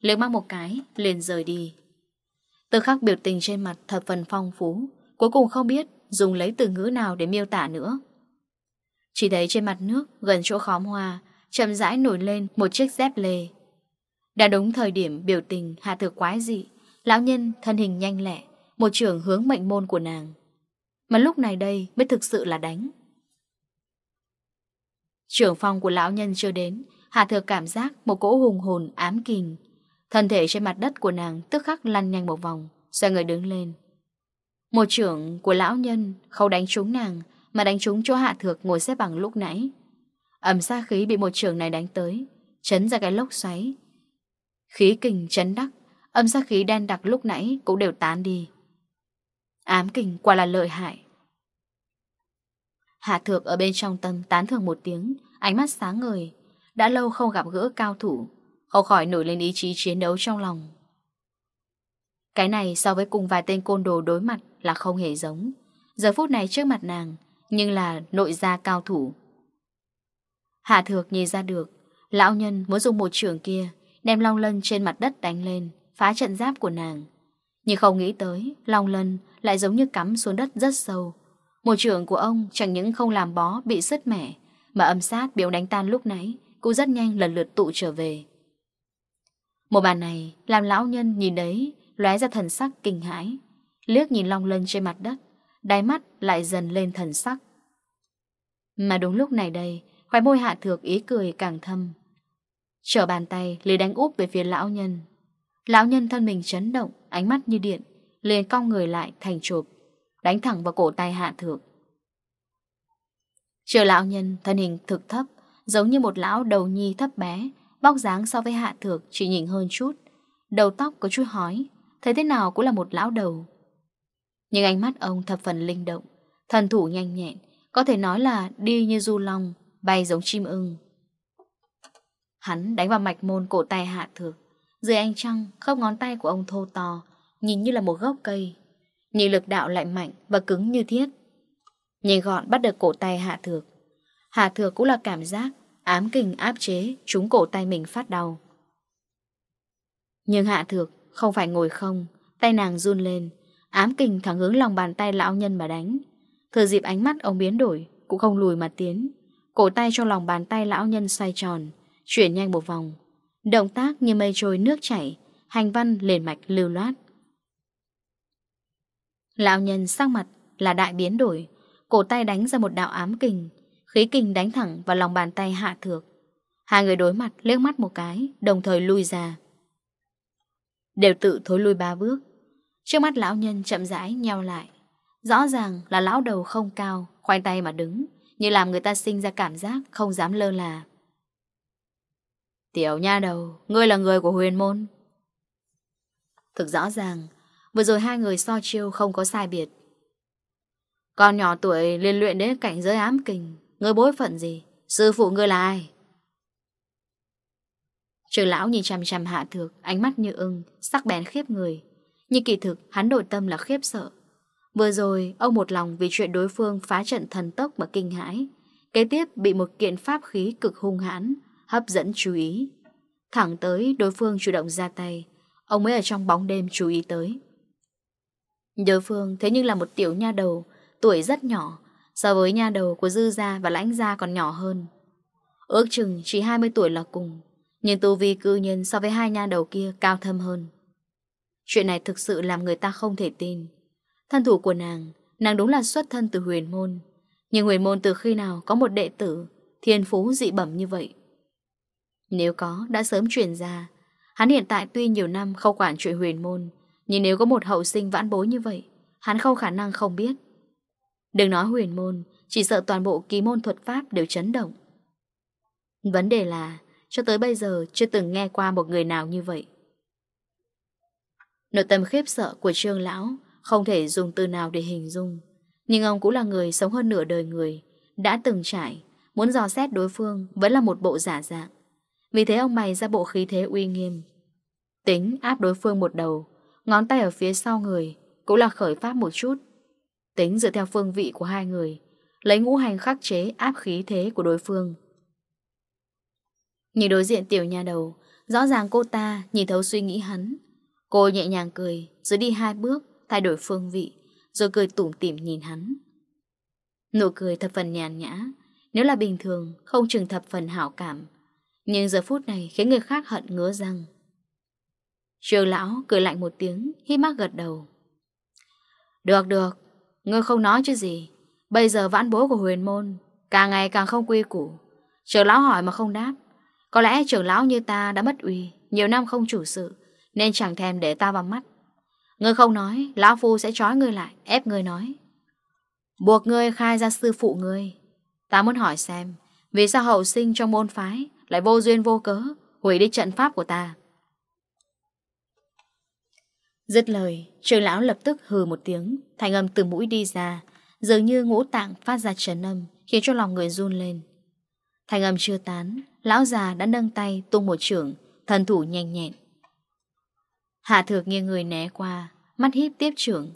Liếc mang một cái, liền rời đi. Từ khắc biểu tình trên mặt thật phần phong phú. Cuối cùng không biết dùng lấy từ ngữ nào để miêu tả nữa. Chỉ thấy trên mặt nước, gần chỗ khóm hoa, Chậm rãi nổi lên một chiếc dép lê. Đã đúng thời điểm biểu tình hạ thược quái dị. Lão nhân thân hình nhanh lẹ, Một trưởng hướng mệnh môn của nàng. Mà lúc này đây mới thực sự là đánh. Trưởng phòng của lão nhân chưa đến Hạ thược cảm giác một cỗ hùng hồn ám kình. Thân thể trên mặt đất của nàng Tức khắc lăn nhanh một vòng, Xoay người đứng lên. Một trưởng của lão nhân không đánh trúng nàng, Mà đánh trúng chỗ hạ thược ngồi xếp bằng lúc nãy. Ẩm xa khí bị một trưởng này đánh tới, Chấn ra cái lốc xoáy. Khí kình chấn đắc, Âm xa khí đen đặc lúc nãy cũng đều tán đi. Ám kình quả là lợi hại. Hạ thược ở bên trong tâm tán thưởng một tiếng, ánh mắt sáng ngời. Đã lâu không gặp gỡ cao thủ, không khỏi nổi lên ý chí chiến đấu trong lòng. Cái này so với cùng vài tên côn đồ đối mặt là không hề giống. Giờ phút này trước mặt nàng, nhưng là nội gia cao thủ. Hạ thược nhìn ra được, lão nhân muốn dùng một trường kia, đem long lân trên mặt đất đánh lên, phá trận giáp của nàng. Nhưng không nghĩ tới, long lân lại giống như cắm xuống đất rất sâu, một trường của ông chẳng những không làm bó bị sứt mẻ, mà âm sát biểu đánh tan lúc nãy cũng rất nhanh lần lượt tụ trở về. Một bàn này làm lão nhân nhìn đấy lóe ra thần sắc kinh hãi, liếc nhìn long lân trên mặt đất, đáy mắt lại dần lên thần sắc. Mà đúng lúc này đây, khóe môi hạ thược ý cười càng thâm. Trở bàn tay, lấy đánh úp về phía lão nhân. Lão nhân thân mình chấn động, ánh mắt như điện, liền cong người lại thành chụp đánh thẳng vào cổ tay hạ thượng. Trừ lão nhân, thân hình thực thấp, giống như một lão đầu nhi thấp bé, bóc dáng so với hạ thượng chỉ nhìn hơn chút, đầu tóc có chút hói, thấy thế nào cũng là một lão đầu. Nhưng ánh mắt ông thập phần linh động, thần thủ nhanh nhẹn, có thể nói là đi như du long, bay giống chim ưng. Hắn đánh vào mạch môn cổ tay hạ thượng, dưới ánh trăng khớp ngón tay của ông thô to, nhìn như là một gốc cây. Nhị lực đạo lại mạnh và cứng như thiết. Nhìn gọn bắt được cổ tay Hạ Thược. Hạ Thược cũng là cảm giác Ám kinh áp chế Chúng cổ tay mình phát đau. Nhưng Hạ Thược Không phải ngồi không, Tay nàng run lên, Ám kinh thẳng hướng lòng bàn tay lão nhân mà đánh. Thừa dịp ánh mắt ông biến đổi, Cũng không lùi mà tiến. Cổ tay cho lòng bàn tay lão nhân xoay tròn, Chuyển nhanh một vòng. Động tác như mây trôi nước chảy, Hành văn liền mạch lưu loát. Lão nhân sắc mặt là đại biến đổi, Cổ tay đánh ra một đạo ám kình, Khí kình đánh thẳng vào lòng bàn tay hạ thược. Hai người đối mặt, liếc mắt một cái, Đồng thời lui ra. Đều tự thối lui ba bước. Trước mắt lão nhân chậm rãi nheo lại. Rõ ràng là lão đầu không cao khoanh tay mà đứng, Như làm người ta sinh ra cảm giác không dám lơ là. Tiểu nha đầu, Ngươi là người của huyền môn. Thực rõ ràng Vừa rồi hai người so chiêu không có sai biệt. Con nhỏ tuổi liên luyện đến cảnh giới ám kình. Người bối phận gì? Sư phụ người là ai? Trường lão nhìn chằm chằm hạ thược, Ánh mắt như ưng, Sắc bén khiếp người. Nhưng kỳ thực, hắn nội tâm là khiếp sợ. Vừa rồi, ông một lòng vì chuyện đối phương Phá trận thần tốc mà kinh hãi. Kế tiếp, bị một kiện pháp khí cực hung hãn, Hấp dẫn chú ý. Thẳng tới, đối phương chủ động ra tay. Ông mới ở trong bóng đêm chú ý tới. Nhớ Phương thế nhưng là một tiểu nha đầu, tuổi rất nhỏ, so với nha đầu của Dư Gia và Lãnh Gia còn nhỏ hơn. Ước chừng chỉ 20 tuổi là cùng, nhưng tu vi cư nhân so với hai nha đầu kia cao thâm hơn. Chuyện này thực sự làm người ta không thể tin. Thân thủ của nàng, nàng đúng là xuất thân từ huyền môn. Nhưng huyền môn từ khi nào có một đệ tử, thiên phú dị bẩm như vậy? Nếu có, đã sớm truyền ra. Hắn hiện tại tuy nhiều năm không quản chuyện huyền môn, nhưng nếu có một hậu sinh vãn bối như vậy, Hắn không khả năng không biết. Đừng nói huyền môn, Chỉ sợ toàn bộ ký môn thuật pháp đều chấn động. Vấn đề là, Cho tới bây giờ chưa từng nghe qua một người nào như vậy. Nội tâm khiếp sợ của trương lão Không thể dùng từ nào để hình dung, Nhưng ông cũng là người sống hơn nửa đời người, Đã từng trải, Muốn dò xét đối phương Vẫn là một bộ giả dạng. Vì thế ông bày ra bộ khí thế uy nghiêm, Tính áp đối phương một đầu ngón tay ở phía sau người cũng là khởi pháp một chút. Tính dựa theo phương vị của hai người, lấy ngũ hành khắc chế áp khí thế của đối phương. Nhìn đối diện tiểu nhà đầu, rõ ràng cô ta nhìn thấu suy nghĩ hắn. Cô nhẹ nhàng cười, rồi đi hai bước, thay đổi phương vị, rồi cười tủm tỉm nhìn hắn. Nụ cười thập phần nhàn nhã, nếu là bình thường, không chừng thập phần hảo cảm. Nhưng giờ phút này khiến người khác hận ngứa răng. Trường lão cười lạnh một tiếng Khi mắt gật đầu. Được được, Ngươi không nói chứ gì. Bây giờ vãn bố của huyền môn, Càng ngày càng không quy củ. Trường lão hỏi mà không đáp. Có lẽ trưởng lão như ta đã mất uy, Nhiều năm không chủ sự, Nên chẳng thèm để ta vào mắt. Ngươi không nói, Lão Phu sẽ trói ngươi lại, Ép ngươi nói. Buộc ngươi khai ra sư phụ ngươi. Ta muốn hỏi xem, Vì sao hậu sinh trong môn phái Lại vô duyên vô cớ Hủy đi trận pháp của ta? Dứt lời, trường lão lập tức hừ một tiếng, thành âm từ mũi đi ra, dường như ngũ tạng phát ra trấn âm, khiến cho lòng người run lên. Thành âm chưa tán, lão già đã nâng tay tung một trường thần thủ nhanh nhẹn. Hạ thược nghiêng người né qua, mắt híp tiếp trưởng.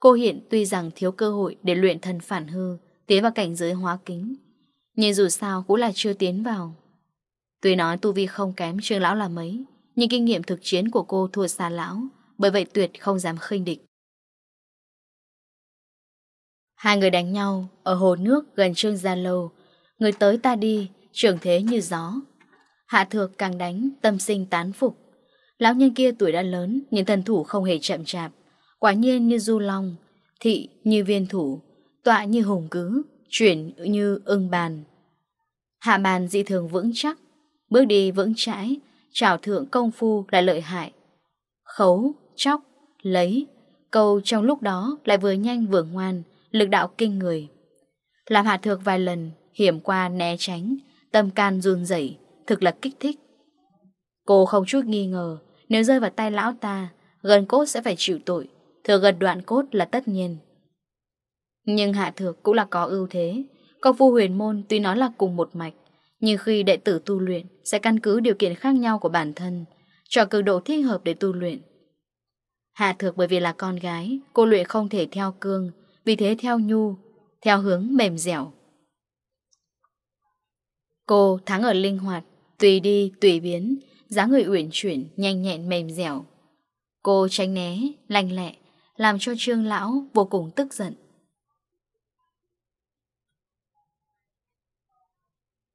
Cô hiện tuy rằng thiếu cơ hội để luyện thần phản hư, tiến vào cảnh giới hóa kính. Nhưng dù sao cũng là chưa tiến vào. Tuy nói tu vi không kém trường lão là mấy, nhưng kinh nghiệm thực chiến của cô thua xa lão, bởi vậy tuyệt không dám khinh địch. Hai người đánh nhau ở hồ nước gần Trương Gia Lâu, người tới ta đi, trường thế như gió. Hạ thược càng đánh, tâm sinh tán phục. Lão nhân kia tuổi đã lớn, nhưng thần thủ không hề chậm chạp. Quả nhiên như du long, thị như viên thủ, tọa như hùng cứ, chuyển như ưng bàn. Hạ bàn dị thường vững chắc, bước đi vững chãi, trào thượng công phu lại lợi hại. Khấu, chóc, lấy. Câu trong lúc đó lại vừa nhanh vừa ngoan Lực đạo kinh người. Làm hạ thược vài lần Hiểm qua né tránh Tâm can run rẩy Thực là kích thích. Cô không chút nghi ngờ Nếu rơi vào tay lão ta Gần cốt sẽ phải chịu tội Thừa gần đoạn cốt là tất nhiên. Nhưng hạ thược cũng là có ưu thế Công phu huyền môn tuy nói là cùng một mạch Nhưng khi đệ tử tu luyện Sẽ căn cứ điều kiện khác nhau của bản thân Chọn cường độ thích hợp để tu luyện Hạ Thược bởi vì là con gái, cô Luyện không thể theo Cương, vì thế theo Nhu, theo hướng mềm dẻo. Cô thắng ở linh hoạt, tùy đi, tùy biến, dáng người uyển chuyển, nhanh nhẹn mềm dẻo. Cô tránh né, lành lẹ, làm cho Trương Lão vô cùng tức giận.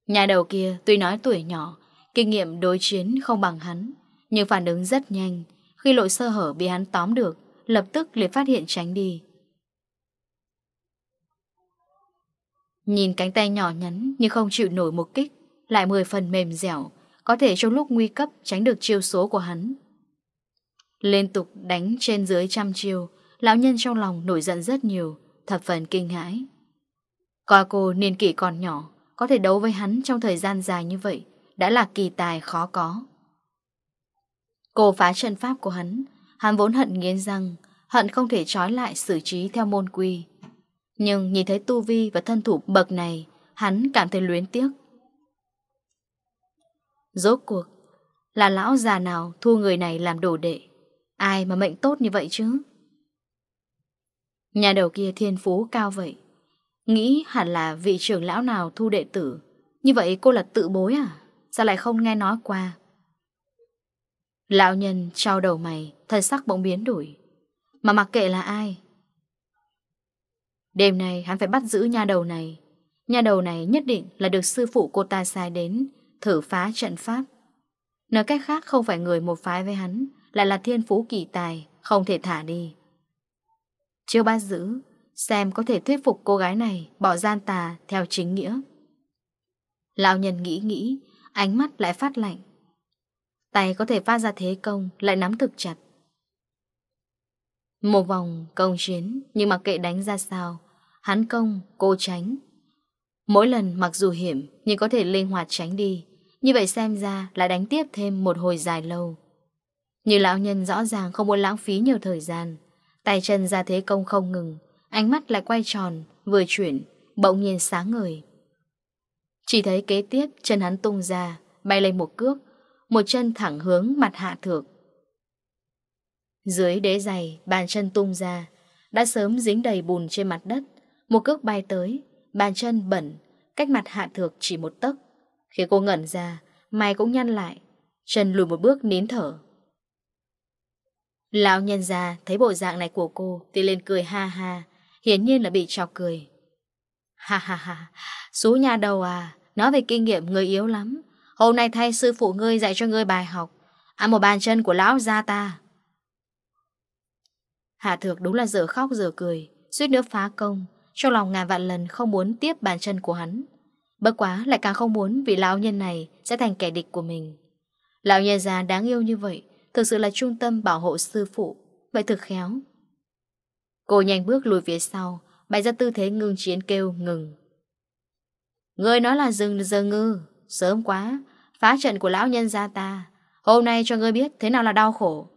Nhà đầu kia tuy nói tuổi nhỏ, kinh nghiệm đối chiến không bằng hắn, nhưng phản ứng rất nhanh, khi lội sơ hở bị hắn tóm được, lập tức liền phát hiện tránh đi. Nhìn cánh tay nhỏ nhắn nhưng không chịu nổi một kích, lại mười phần mềm dẻo, có thể trong lúc nguy cấp tránh được chiêu số của hắn. Liên tục đánh trên dưới trăm chiêu, lão nhân trong lòng nổi giận rất nhiều, thập phần kinh hãi. Coi cô niên kỷ còn nhỏ, có thể đấu với hắn trong thời gian dài như vậy, đã là kỳ tài khó có. Cô phá chân pháp của hắn. Hắn vốn hận nghiến răng, Hận không thể trói lại xử trí theo môn quy. Nhưng nhìn thấy tu vi và thân thủ bậc này, Hắn cảm thấy luyến tiếc. Rốt cuộc, Là lão già nào thu người này làm đồ đệ? Ai mà mệnh tốt như vậy chứ? Nhà đầu kia thiên phú cao vậy. Nghĩ hẳn là vị trưởng lão nào thu đệ tử. Như vậy cô là tự bối à? Sao lại không nghe nói qua? Lão nhân trao đầu mày thân sắc bỗng biến đổi. Mà mặc kệ là ai? Đêm nay hắn phải bắt giữ nhà đầu này. Nhà đầu này nhất định là được sư phụ cô ta sai đến, Thử phá trận pháp. Nói cách khác, không phải người một phái với hắn, Lại là thiên phú kỳ tài, Không thể thả đi. Chưa bắt giữ, Xem có thể thuyết phục cô gái này Bỏ gian tà theo chính nghĩa. Lão nhân nghĩ nghĩ, Ánh mắt lại phát lạnh. Tay có thể phát ra thế công Lại nắm thực chặt. Một vòng công chiến Nhưng mặc kệ đánh ra sao Hắn công, cô tránh. Mỗi lần mặc dù hiểm Nhưng có thể linh hoạt tránh đi. Như vậy xem ra lại đánh tiếp thêm một hồi dài lâu. Như lão nhân rõ ràng không muốn lãng phí nhiều thời gian. Tay chân ra thế công không ngừng Ánh mắt lại quay tròn Vừa chuyển Bỗng nhiên sáng ngời. Chỉ thấy kế tiếp chân hắn tung ra Bay lên một cước một chân thẳng hướng mặt hạ thượng Dưới đế giày, bàn chân tung ra, đã sớm dính đầy bùn trên mặt đất. Một cước bay tới, bàn chân bẩn, cách mặt hạ thượng chỉ một tấc. Khi cô ngẩn ra, mày cũng nhăn lại, chân lùi một bước nín thở. Lão nhân già thấy bộ dạng này của cô thì lên cười ha ha, hiển nhiên là bị trọc cười. Ha ha ha, số nhà đầu à, nói về kinh nghiệm người yếu lắm, Hôm nay thay sư phụ ngươi dạy cho ngươi bài học. Ăn một bàn chân của lão gia ta. Hạ thược đúng là giờ khóc giờ cười, Suýt nữa phá công. Trong lòng ngàn vạn lần không muốn tiếp bàn chân của hắn. Bất quá lại càng không muốn Vì lão nhân này sẽ thành kẻ địch của mình. Lão nhân già đáng yêu như vậy, Thực sự là trung tâm bảo hộ sư phụ. Vậy thực khéo. Cô nhanh bước lùi phía sau, Bày ra tư thế ngưng chiến kêu ngừng. Người nói là dừng giờ ngư sớm quá, phá trận của lão nhân gia ta. Hôm nay cho ngươi biết thế nào là đau khổ.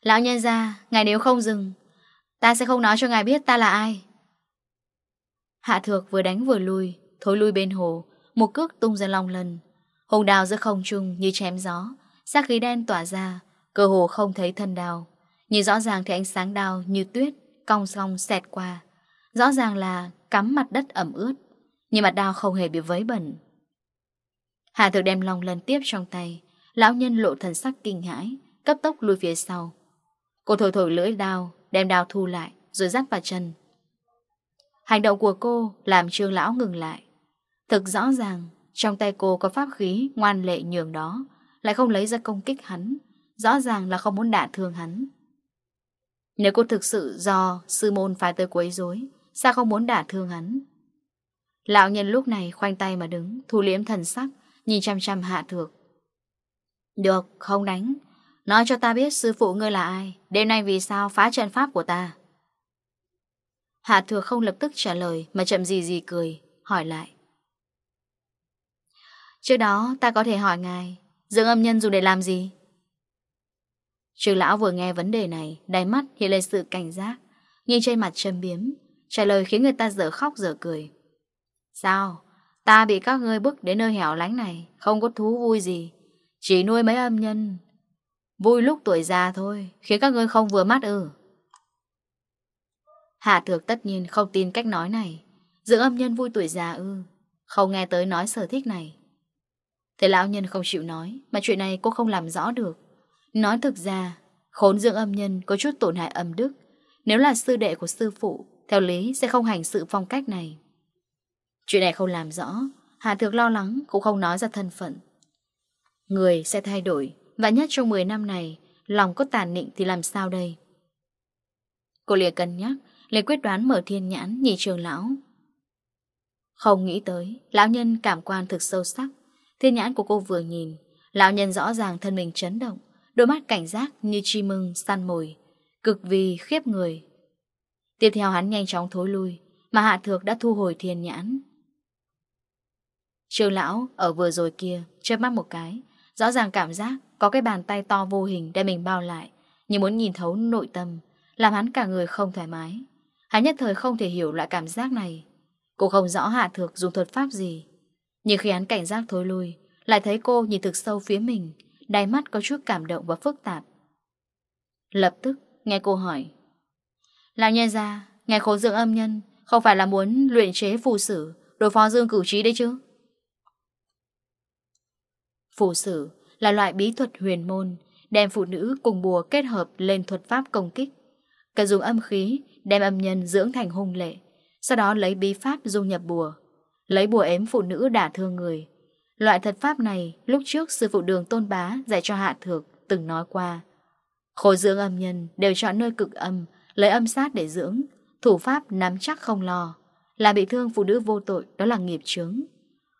Lão nhân gia, ngài nếu không dừng, ta sẽ không nói cho ngài biết ta là ai. Hạ thược vừa đánh vừa lui thối lui bên hồ, một cước tung ra long lần. Hồng đào giữa không trung như chém gió, sát khí đen tỏa ra, cơ hồ không thấy thân đào. Nhìn rõ ràng thì ánh sáng đào như tuyết, cong song xẹt qua. Rõ ràng là cắm mặt đất ẩm ướt. Nhưng mặt đao không hề bị vấy bẩn. Hà thực đem lòng lần tiếp trong tay. Lão nhân lộ thần sắc kinh hãi, Cấp tốc lui phía sau. Cô thổi thổi lưỡi đao Đem đao thu lại, rồi dắt vào chân. Hành động của cô Làm trương lão ngừng lại. Thực rõ ràng, trong tay cô có pháp khí Ngoan lệ nhường đó, Lại không lấy ra công kích hắn. Rõ ràng là không muốn đả thương hắn. Nếu cô thực sự do sư môn phải tới quấy rối, Sao không muốn đả thương hắn? Lão nhân lúc này khoanh tay mà đứng, Thu liếm thần sắc, Nhìn chăm chăm hạ thược. Được, không đánh. Nói cho ta biết sư phụ ngươi là ai, Đêm nay vì sao phá trận pháp của ta? Hạ thược không lập tức trả lời, Mà chậm gì gì cười, Hỏi lại. Trước đó, ta có thể hỏi ngài Dưỡng âm nhân dùng để làm gì? Trừ lão vừa nghe vấn đề này, Đáy mắt hiện lên sự cảnh giác Nhìn trên mặt châm biếm, Trả lời khiến người ta dở khóc dở cười. Sao? Ta bị các ngươi bức đến nơi hẻo lánh này, không có thú vui gì. Chỉ nuôi mấy âm nhân. Vui lúc tuổi già thôi, khiến các ngươi không vừa mắt ư Hạ thược tất nhiên không tin cách nói này. Dưỡng âm nhân vui tuổi già ư. Không nghe tới nói sở thích này. Thế lão nhân không chịu nói, mà chuyện này cô không làm rõ được. Nói thực ra, khốn dưỡng âm nhân có chút tổn hại âm đức. Nếu là sư đệ của sư phụ, theo lý sẽ không hành sự phong cách này. Chuyện này không làm rõ, Hà Thược lo lắng cũng không nói ra thân phận. Người sẽ thay đổi, và nhất trong 10 năm này, lòng có tàn nịnh thì làm sao đây? Cô liền cân nhắc, liền quyết đoán mở thiên nhãn nhìn trường lão. Không nghĩ tới, lão nhân cảm quan thực sâu sắc. Thiên nhãn của cô vừa nhìn, lão nhân rõ ràng thân mình chấn động, đôi mắt cảnh giác như chi mưng, săn mồi, cực vì khiếp người. Tiếp theo hắn nhanh chóng thối lui, mà Hạ Thược đã thu hồi thiên nhãn. Trường lão ở vừa rồi kia chớp mắt một cái, Rõ ràng cảm giác có cái bàn tay to vô hình Để mình bao lại Nhưng muốn nhìn thấu nội tâm, Làm hắn cả người không thoải mái. Hắn nhất thời không thể hiểu loại cảm giác này. Cô không rõ Hạ thực dùng thuật pháp gì, Nhưng khi hắn cảnh giác thối lui, Lại thấy cô nhìn thực sâu phía mình, Đáy mắt có chút cảm động và phức tạp. Lập tức, nghe cô hỏi, Lão nhân ra Nghe khố dưỡng âm nhân Không phải là muốn luyện chế phù sử, Đối phó dương cửu trí đấy chứ? Phù sử là loại bí thuật huyền môn, đem phụ nữ cùng bùa kết hợp lên thuật pháp công kích. Cần dùng âm khí, đem âm nhân dưỡng thành hung lệ, sau đó lấy bí pháp dung nhập bùa. Lấy bùa ếm phụ nữ đả thương người. Loại thuật pháp này, lúc trước sư phụ đường tôn bá dạy cho hạ thược, từng nói qua. Khối dưỡng âm nhân đều chọn nơi cực âm, lấy âm sát để dưỡng, thủ pháp nắm chắc không lo. Là bị thương phụ nữ vô tội, đó là nghiệp chướng.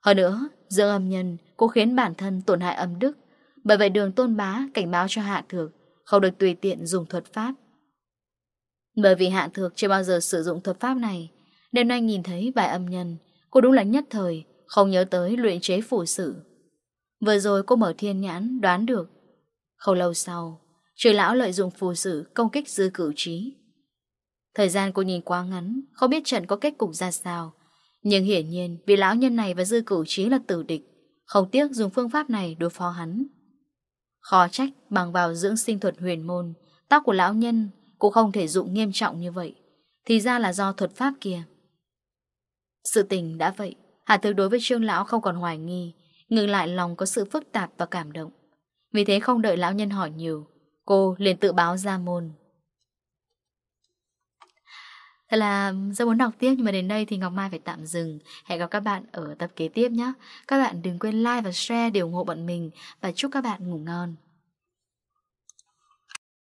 Hơn nữa, Dương âm nhân cô khiến bản thân tổn hại âm đức. Bởi vậy đường tôn bá cảnh báo cho hạ thược Không được tùy tiện dùng thuật pháp. Bởi vì hạ thược chưa bao giờ sử dụng thuật pháp này Đêm nay nhìn thấy vài âm nhân Cô đúng là nhất thời, Không nhớ tới luyện chế phủ sự. Vừa rồi cô mở thiên nhãn đoán được. Không lâu sau trời lão lợi dụng phù sử công kích dư cử trí. Thời gian cô nhìn quá ngắn, Không biết trận có kết cục ra sao nhưng hiển nhiên vì lão nhân này và dư cửu trí là tử địch, Không tiếc dùng phương pháp này đối phó hắn. Khó trách bằng vào dưỡng sinh thuật huyền môn, Tóc của lão nhân cũng không thể dụng nghiêm trọng như vậy, Thì ra là do thuật pháp kia. Sự tình đã vậy, Hà thực đối với trương lão không còn hoài nghi Ngừng lại lòng có sự phức tạp và cảm động. Vì thế không đợi lão nhân hỏi nhiều, Cô liền tự báo ra môn. Thật là rất muốn đọc tiếp, nhưng mà đến đây thì Ngọc Mai phải tạm dừng. Hẹn gặp các bạn ở tập kế tiếp nhé. Các bạn đừng quên like và share để ủng hộ bọn mình và chúc các bạn ngủ ngon.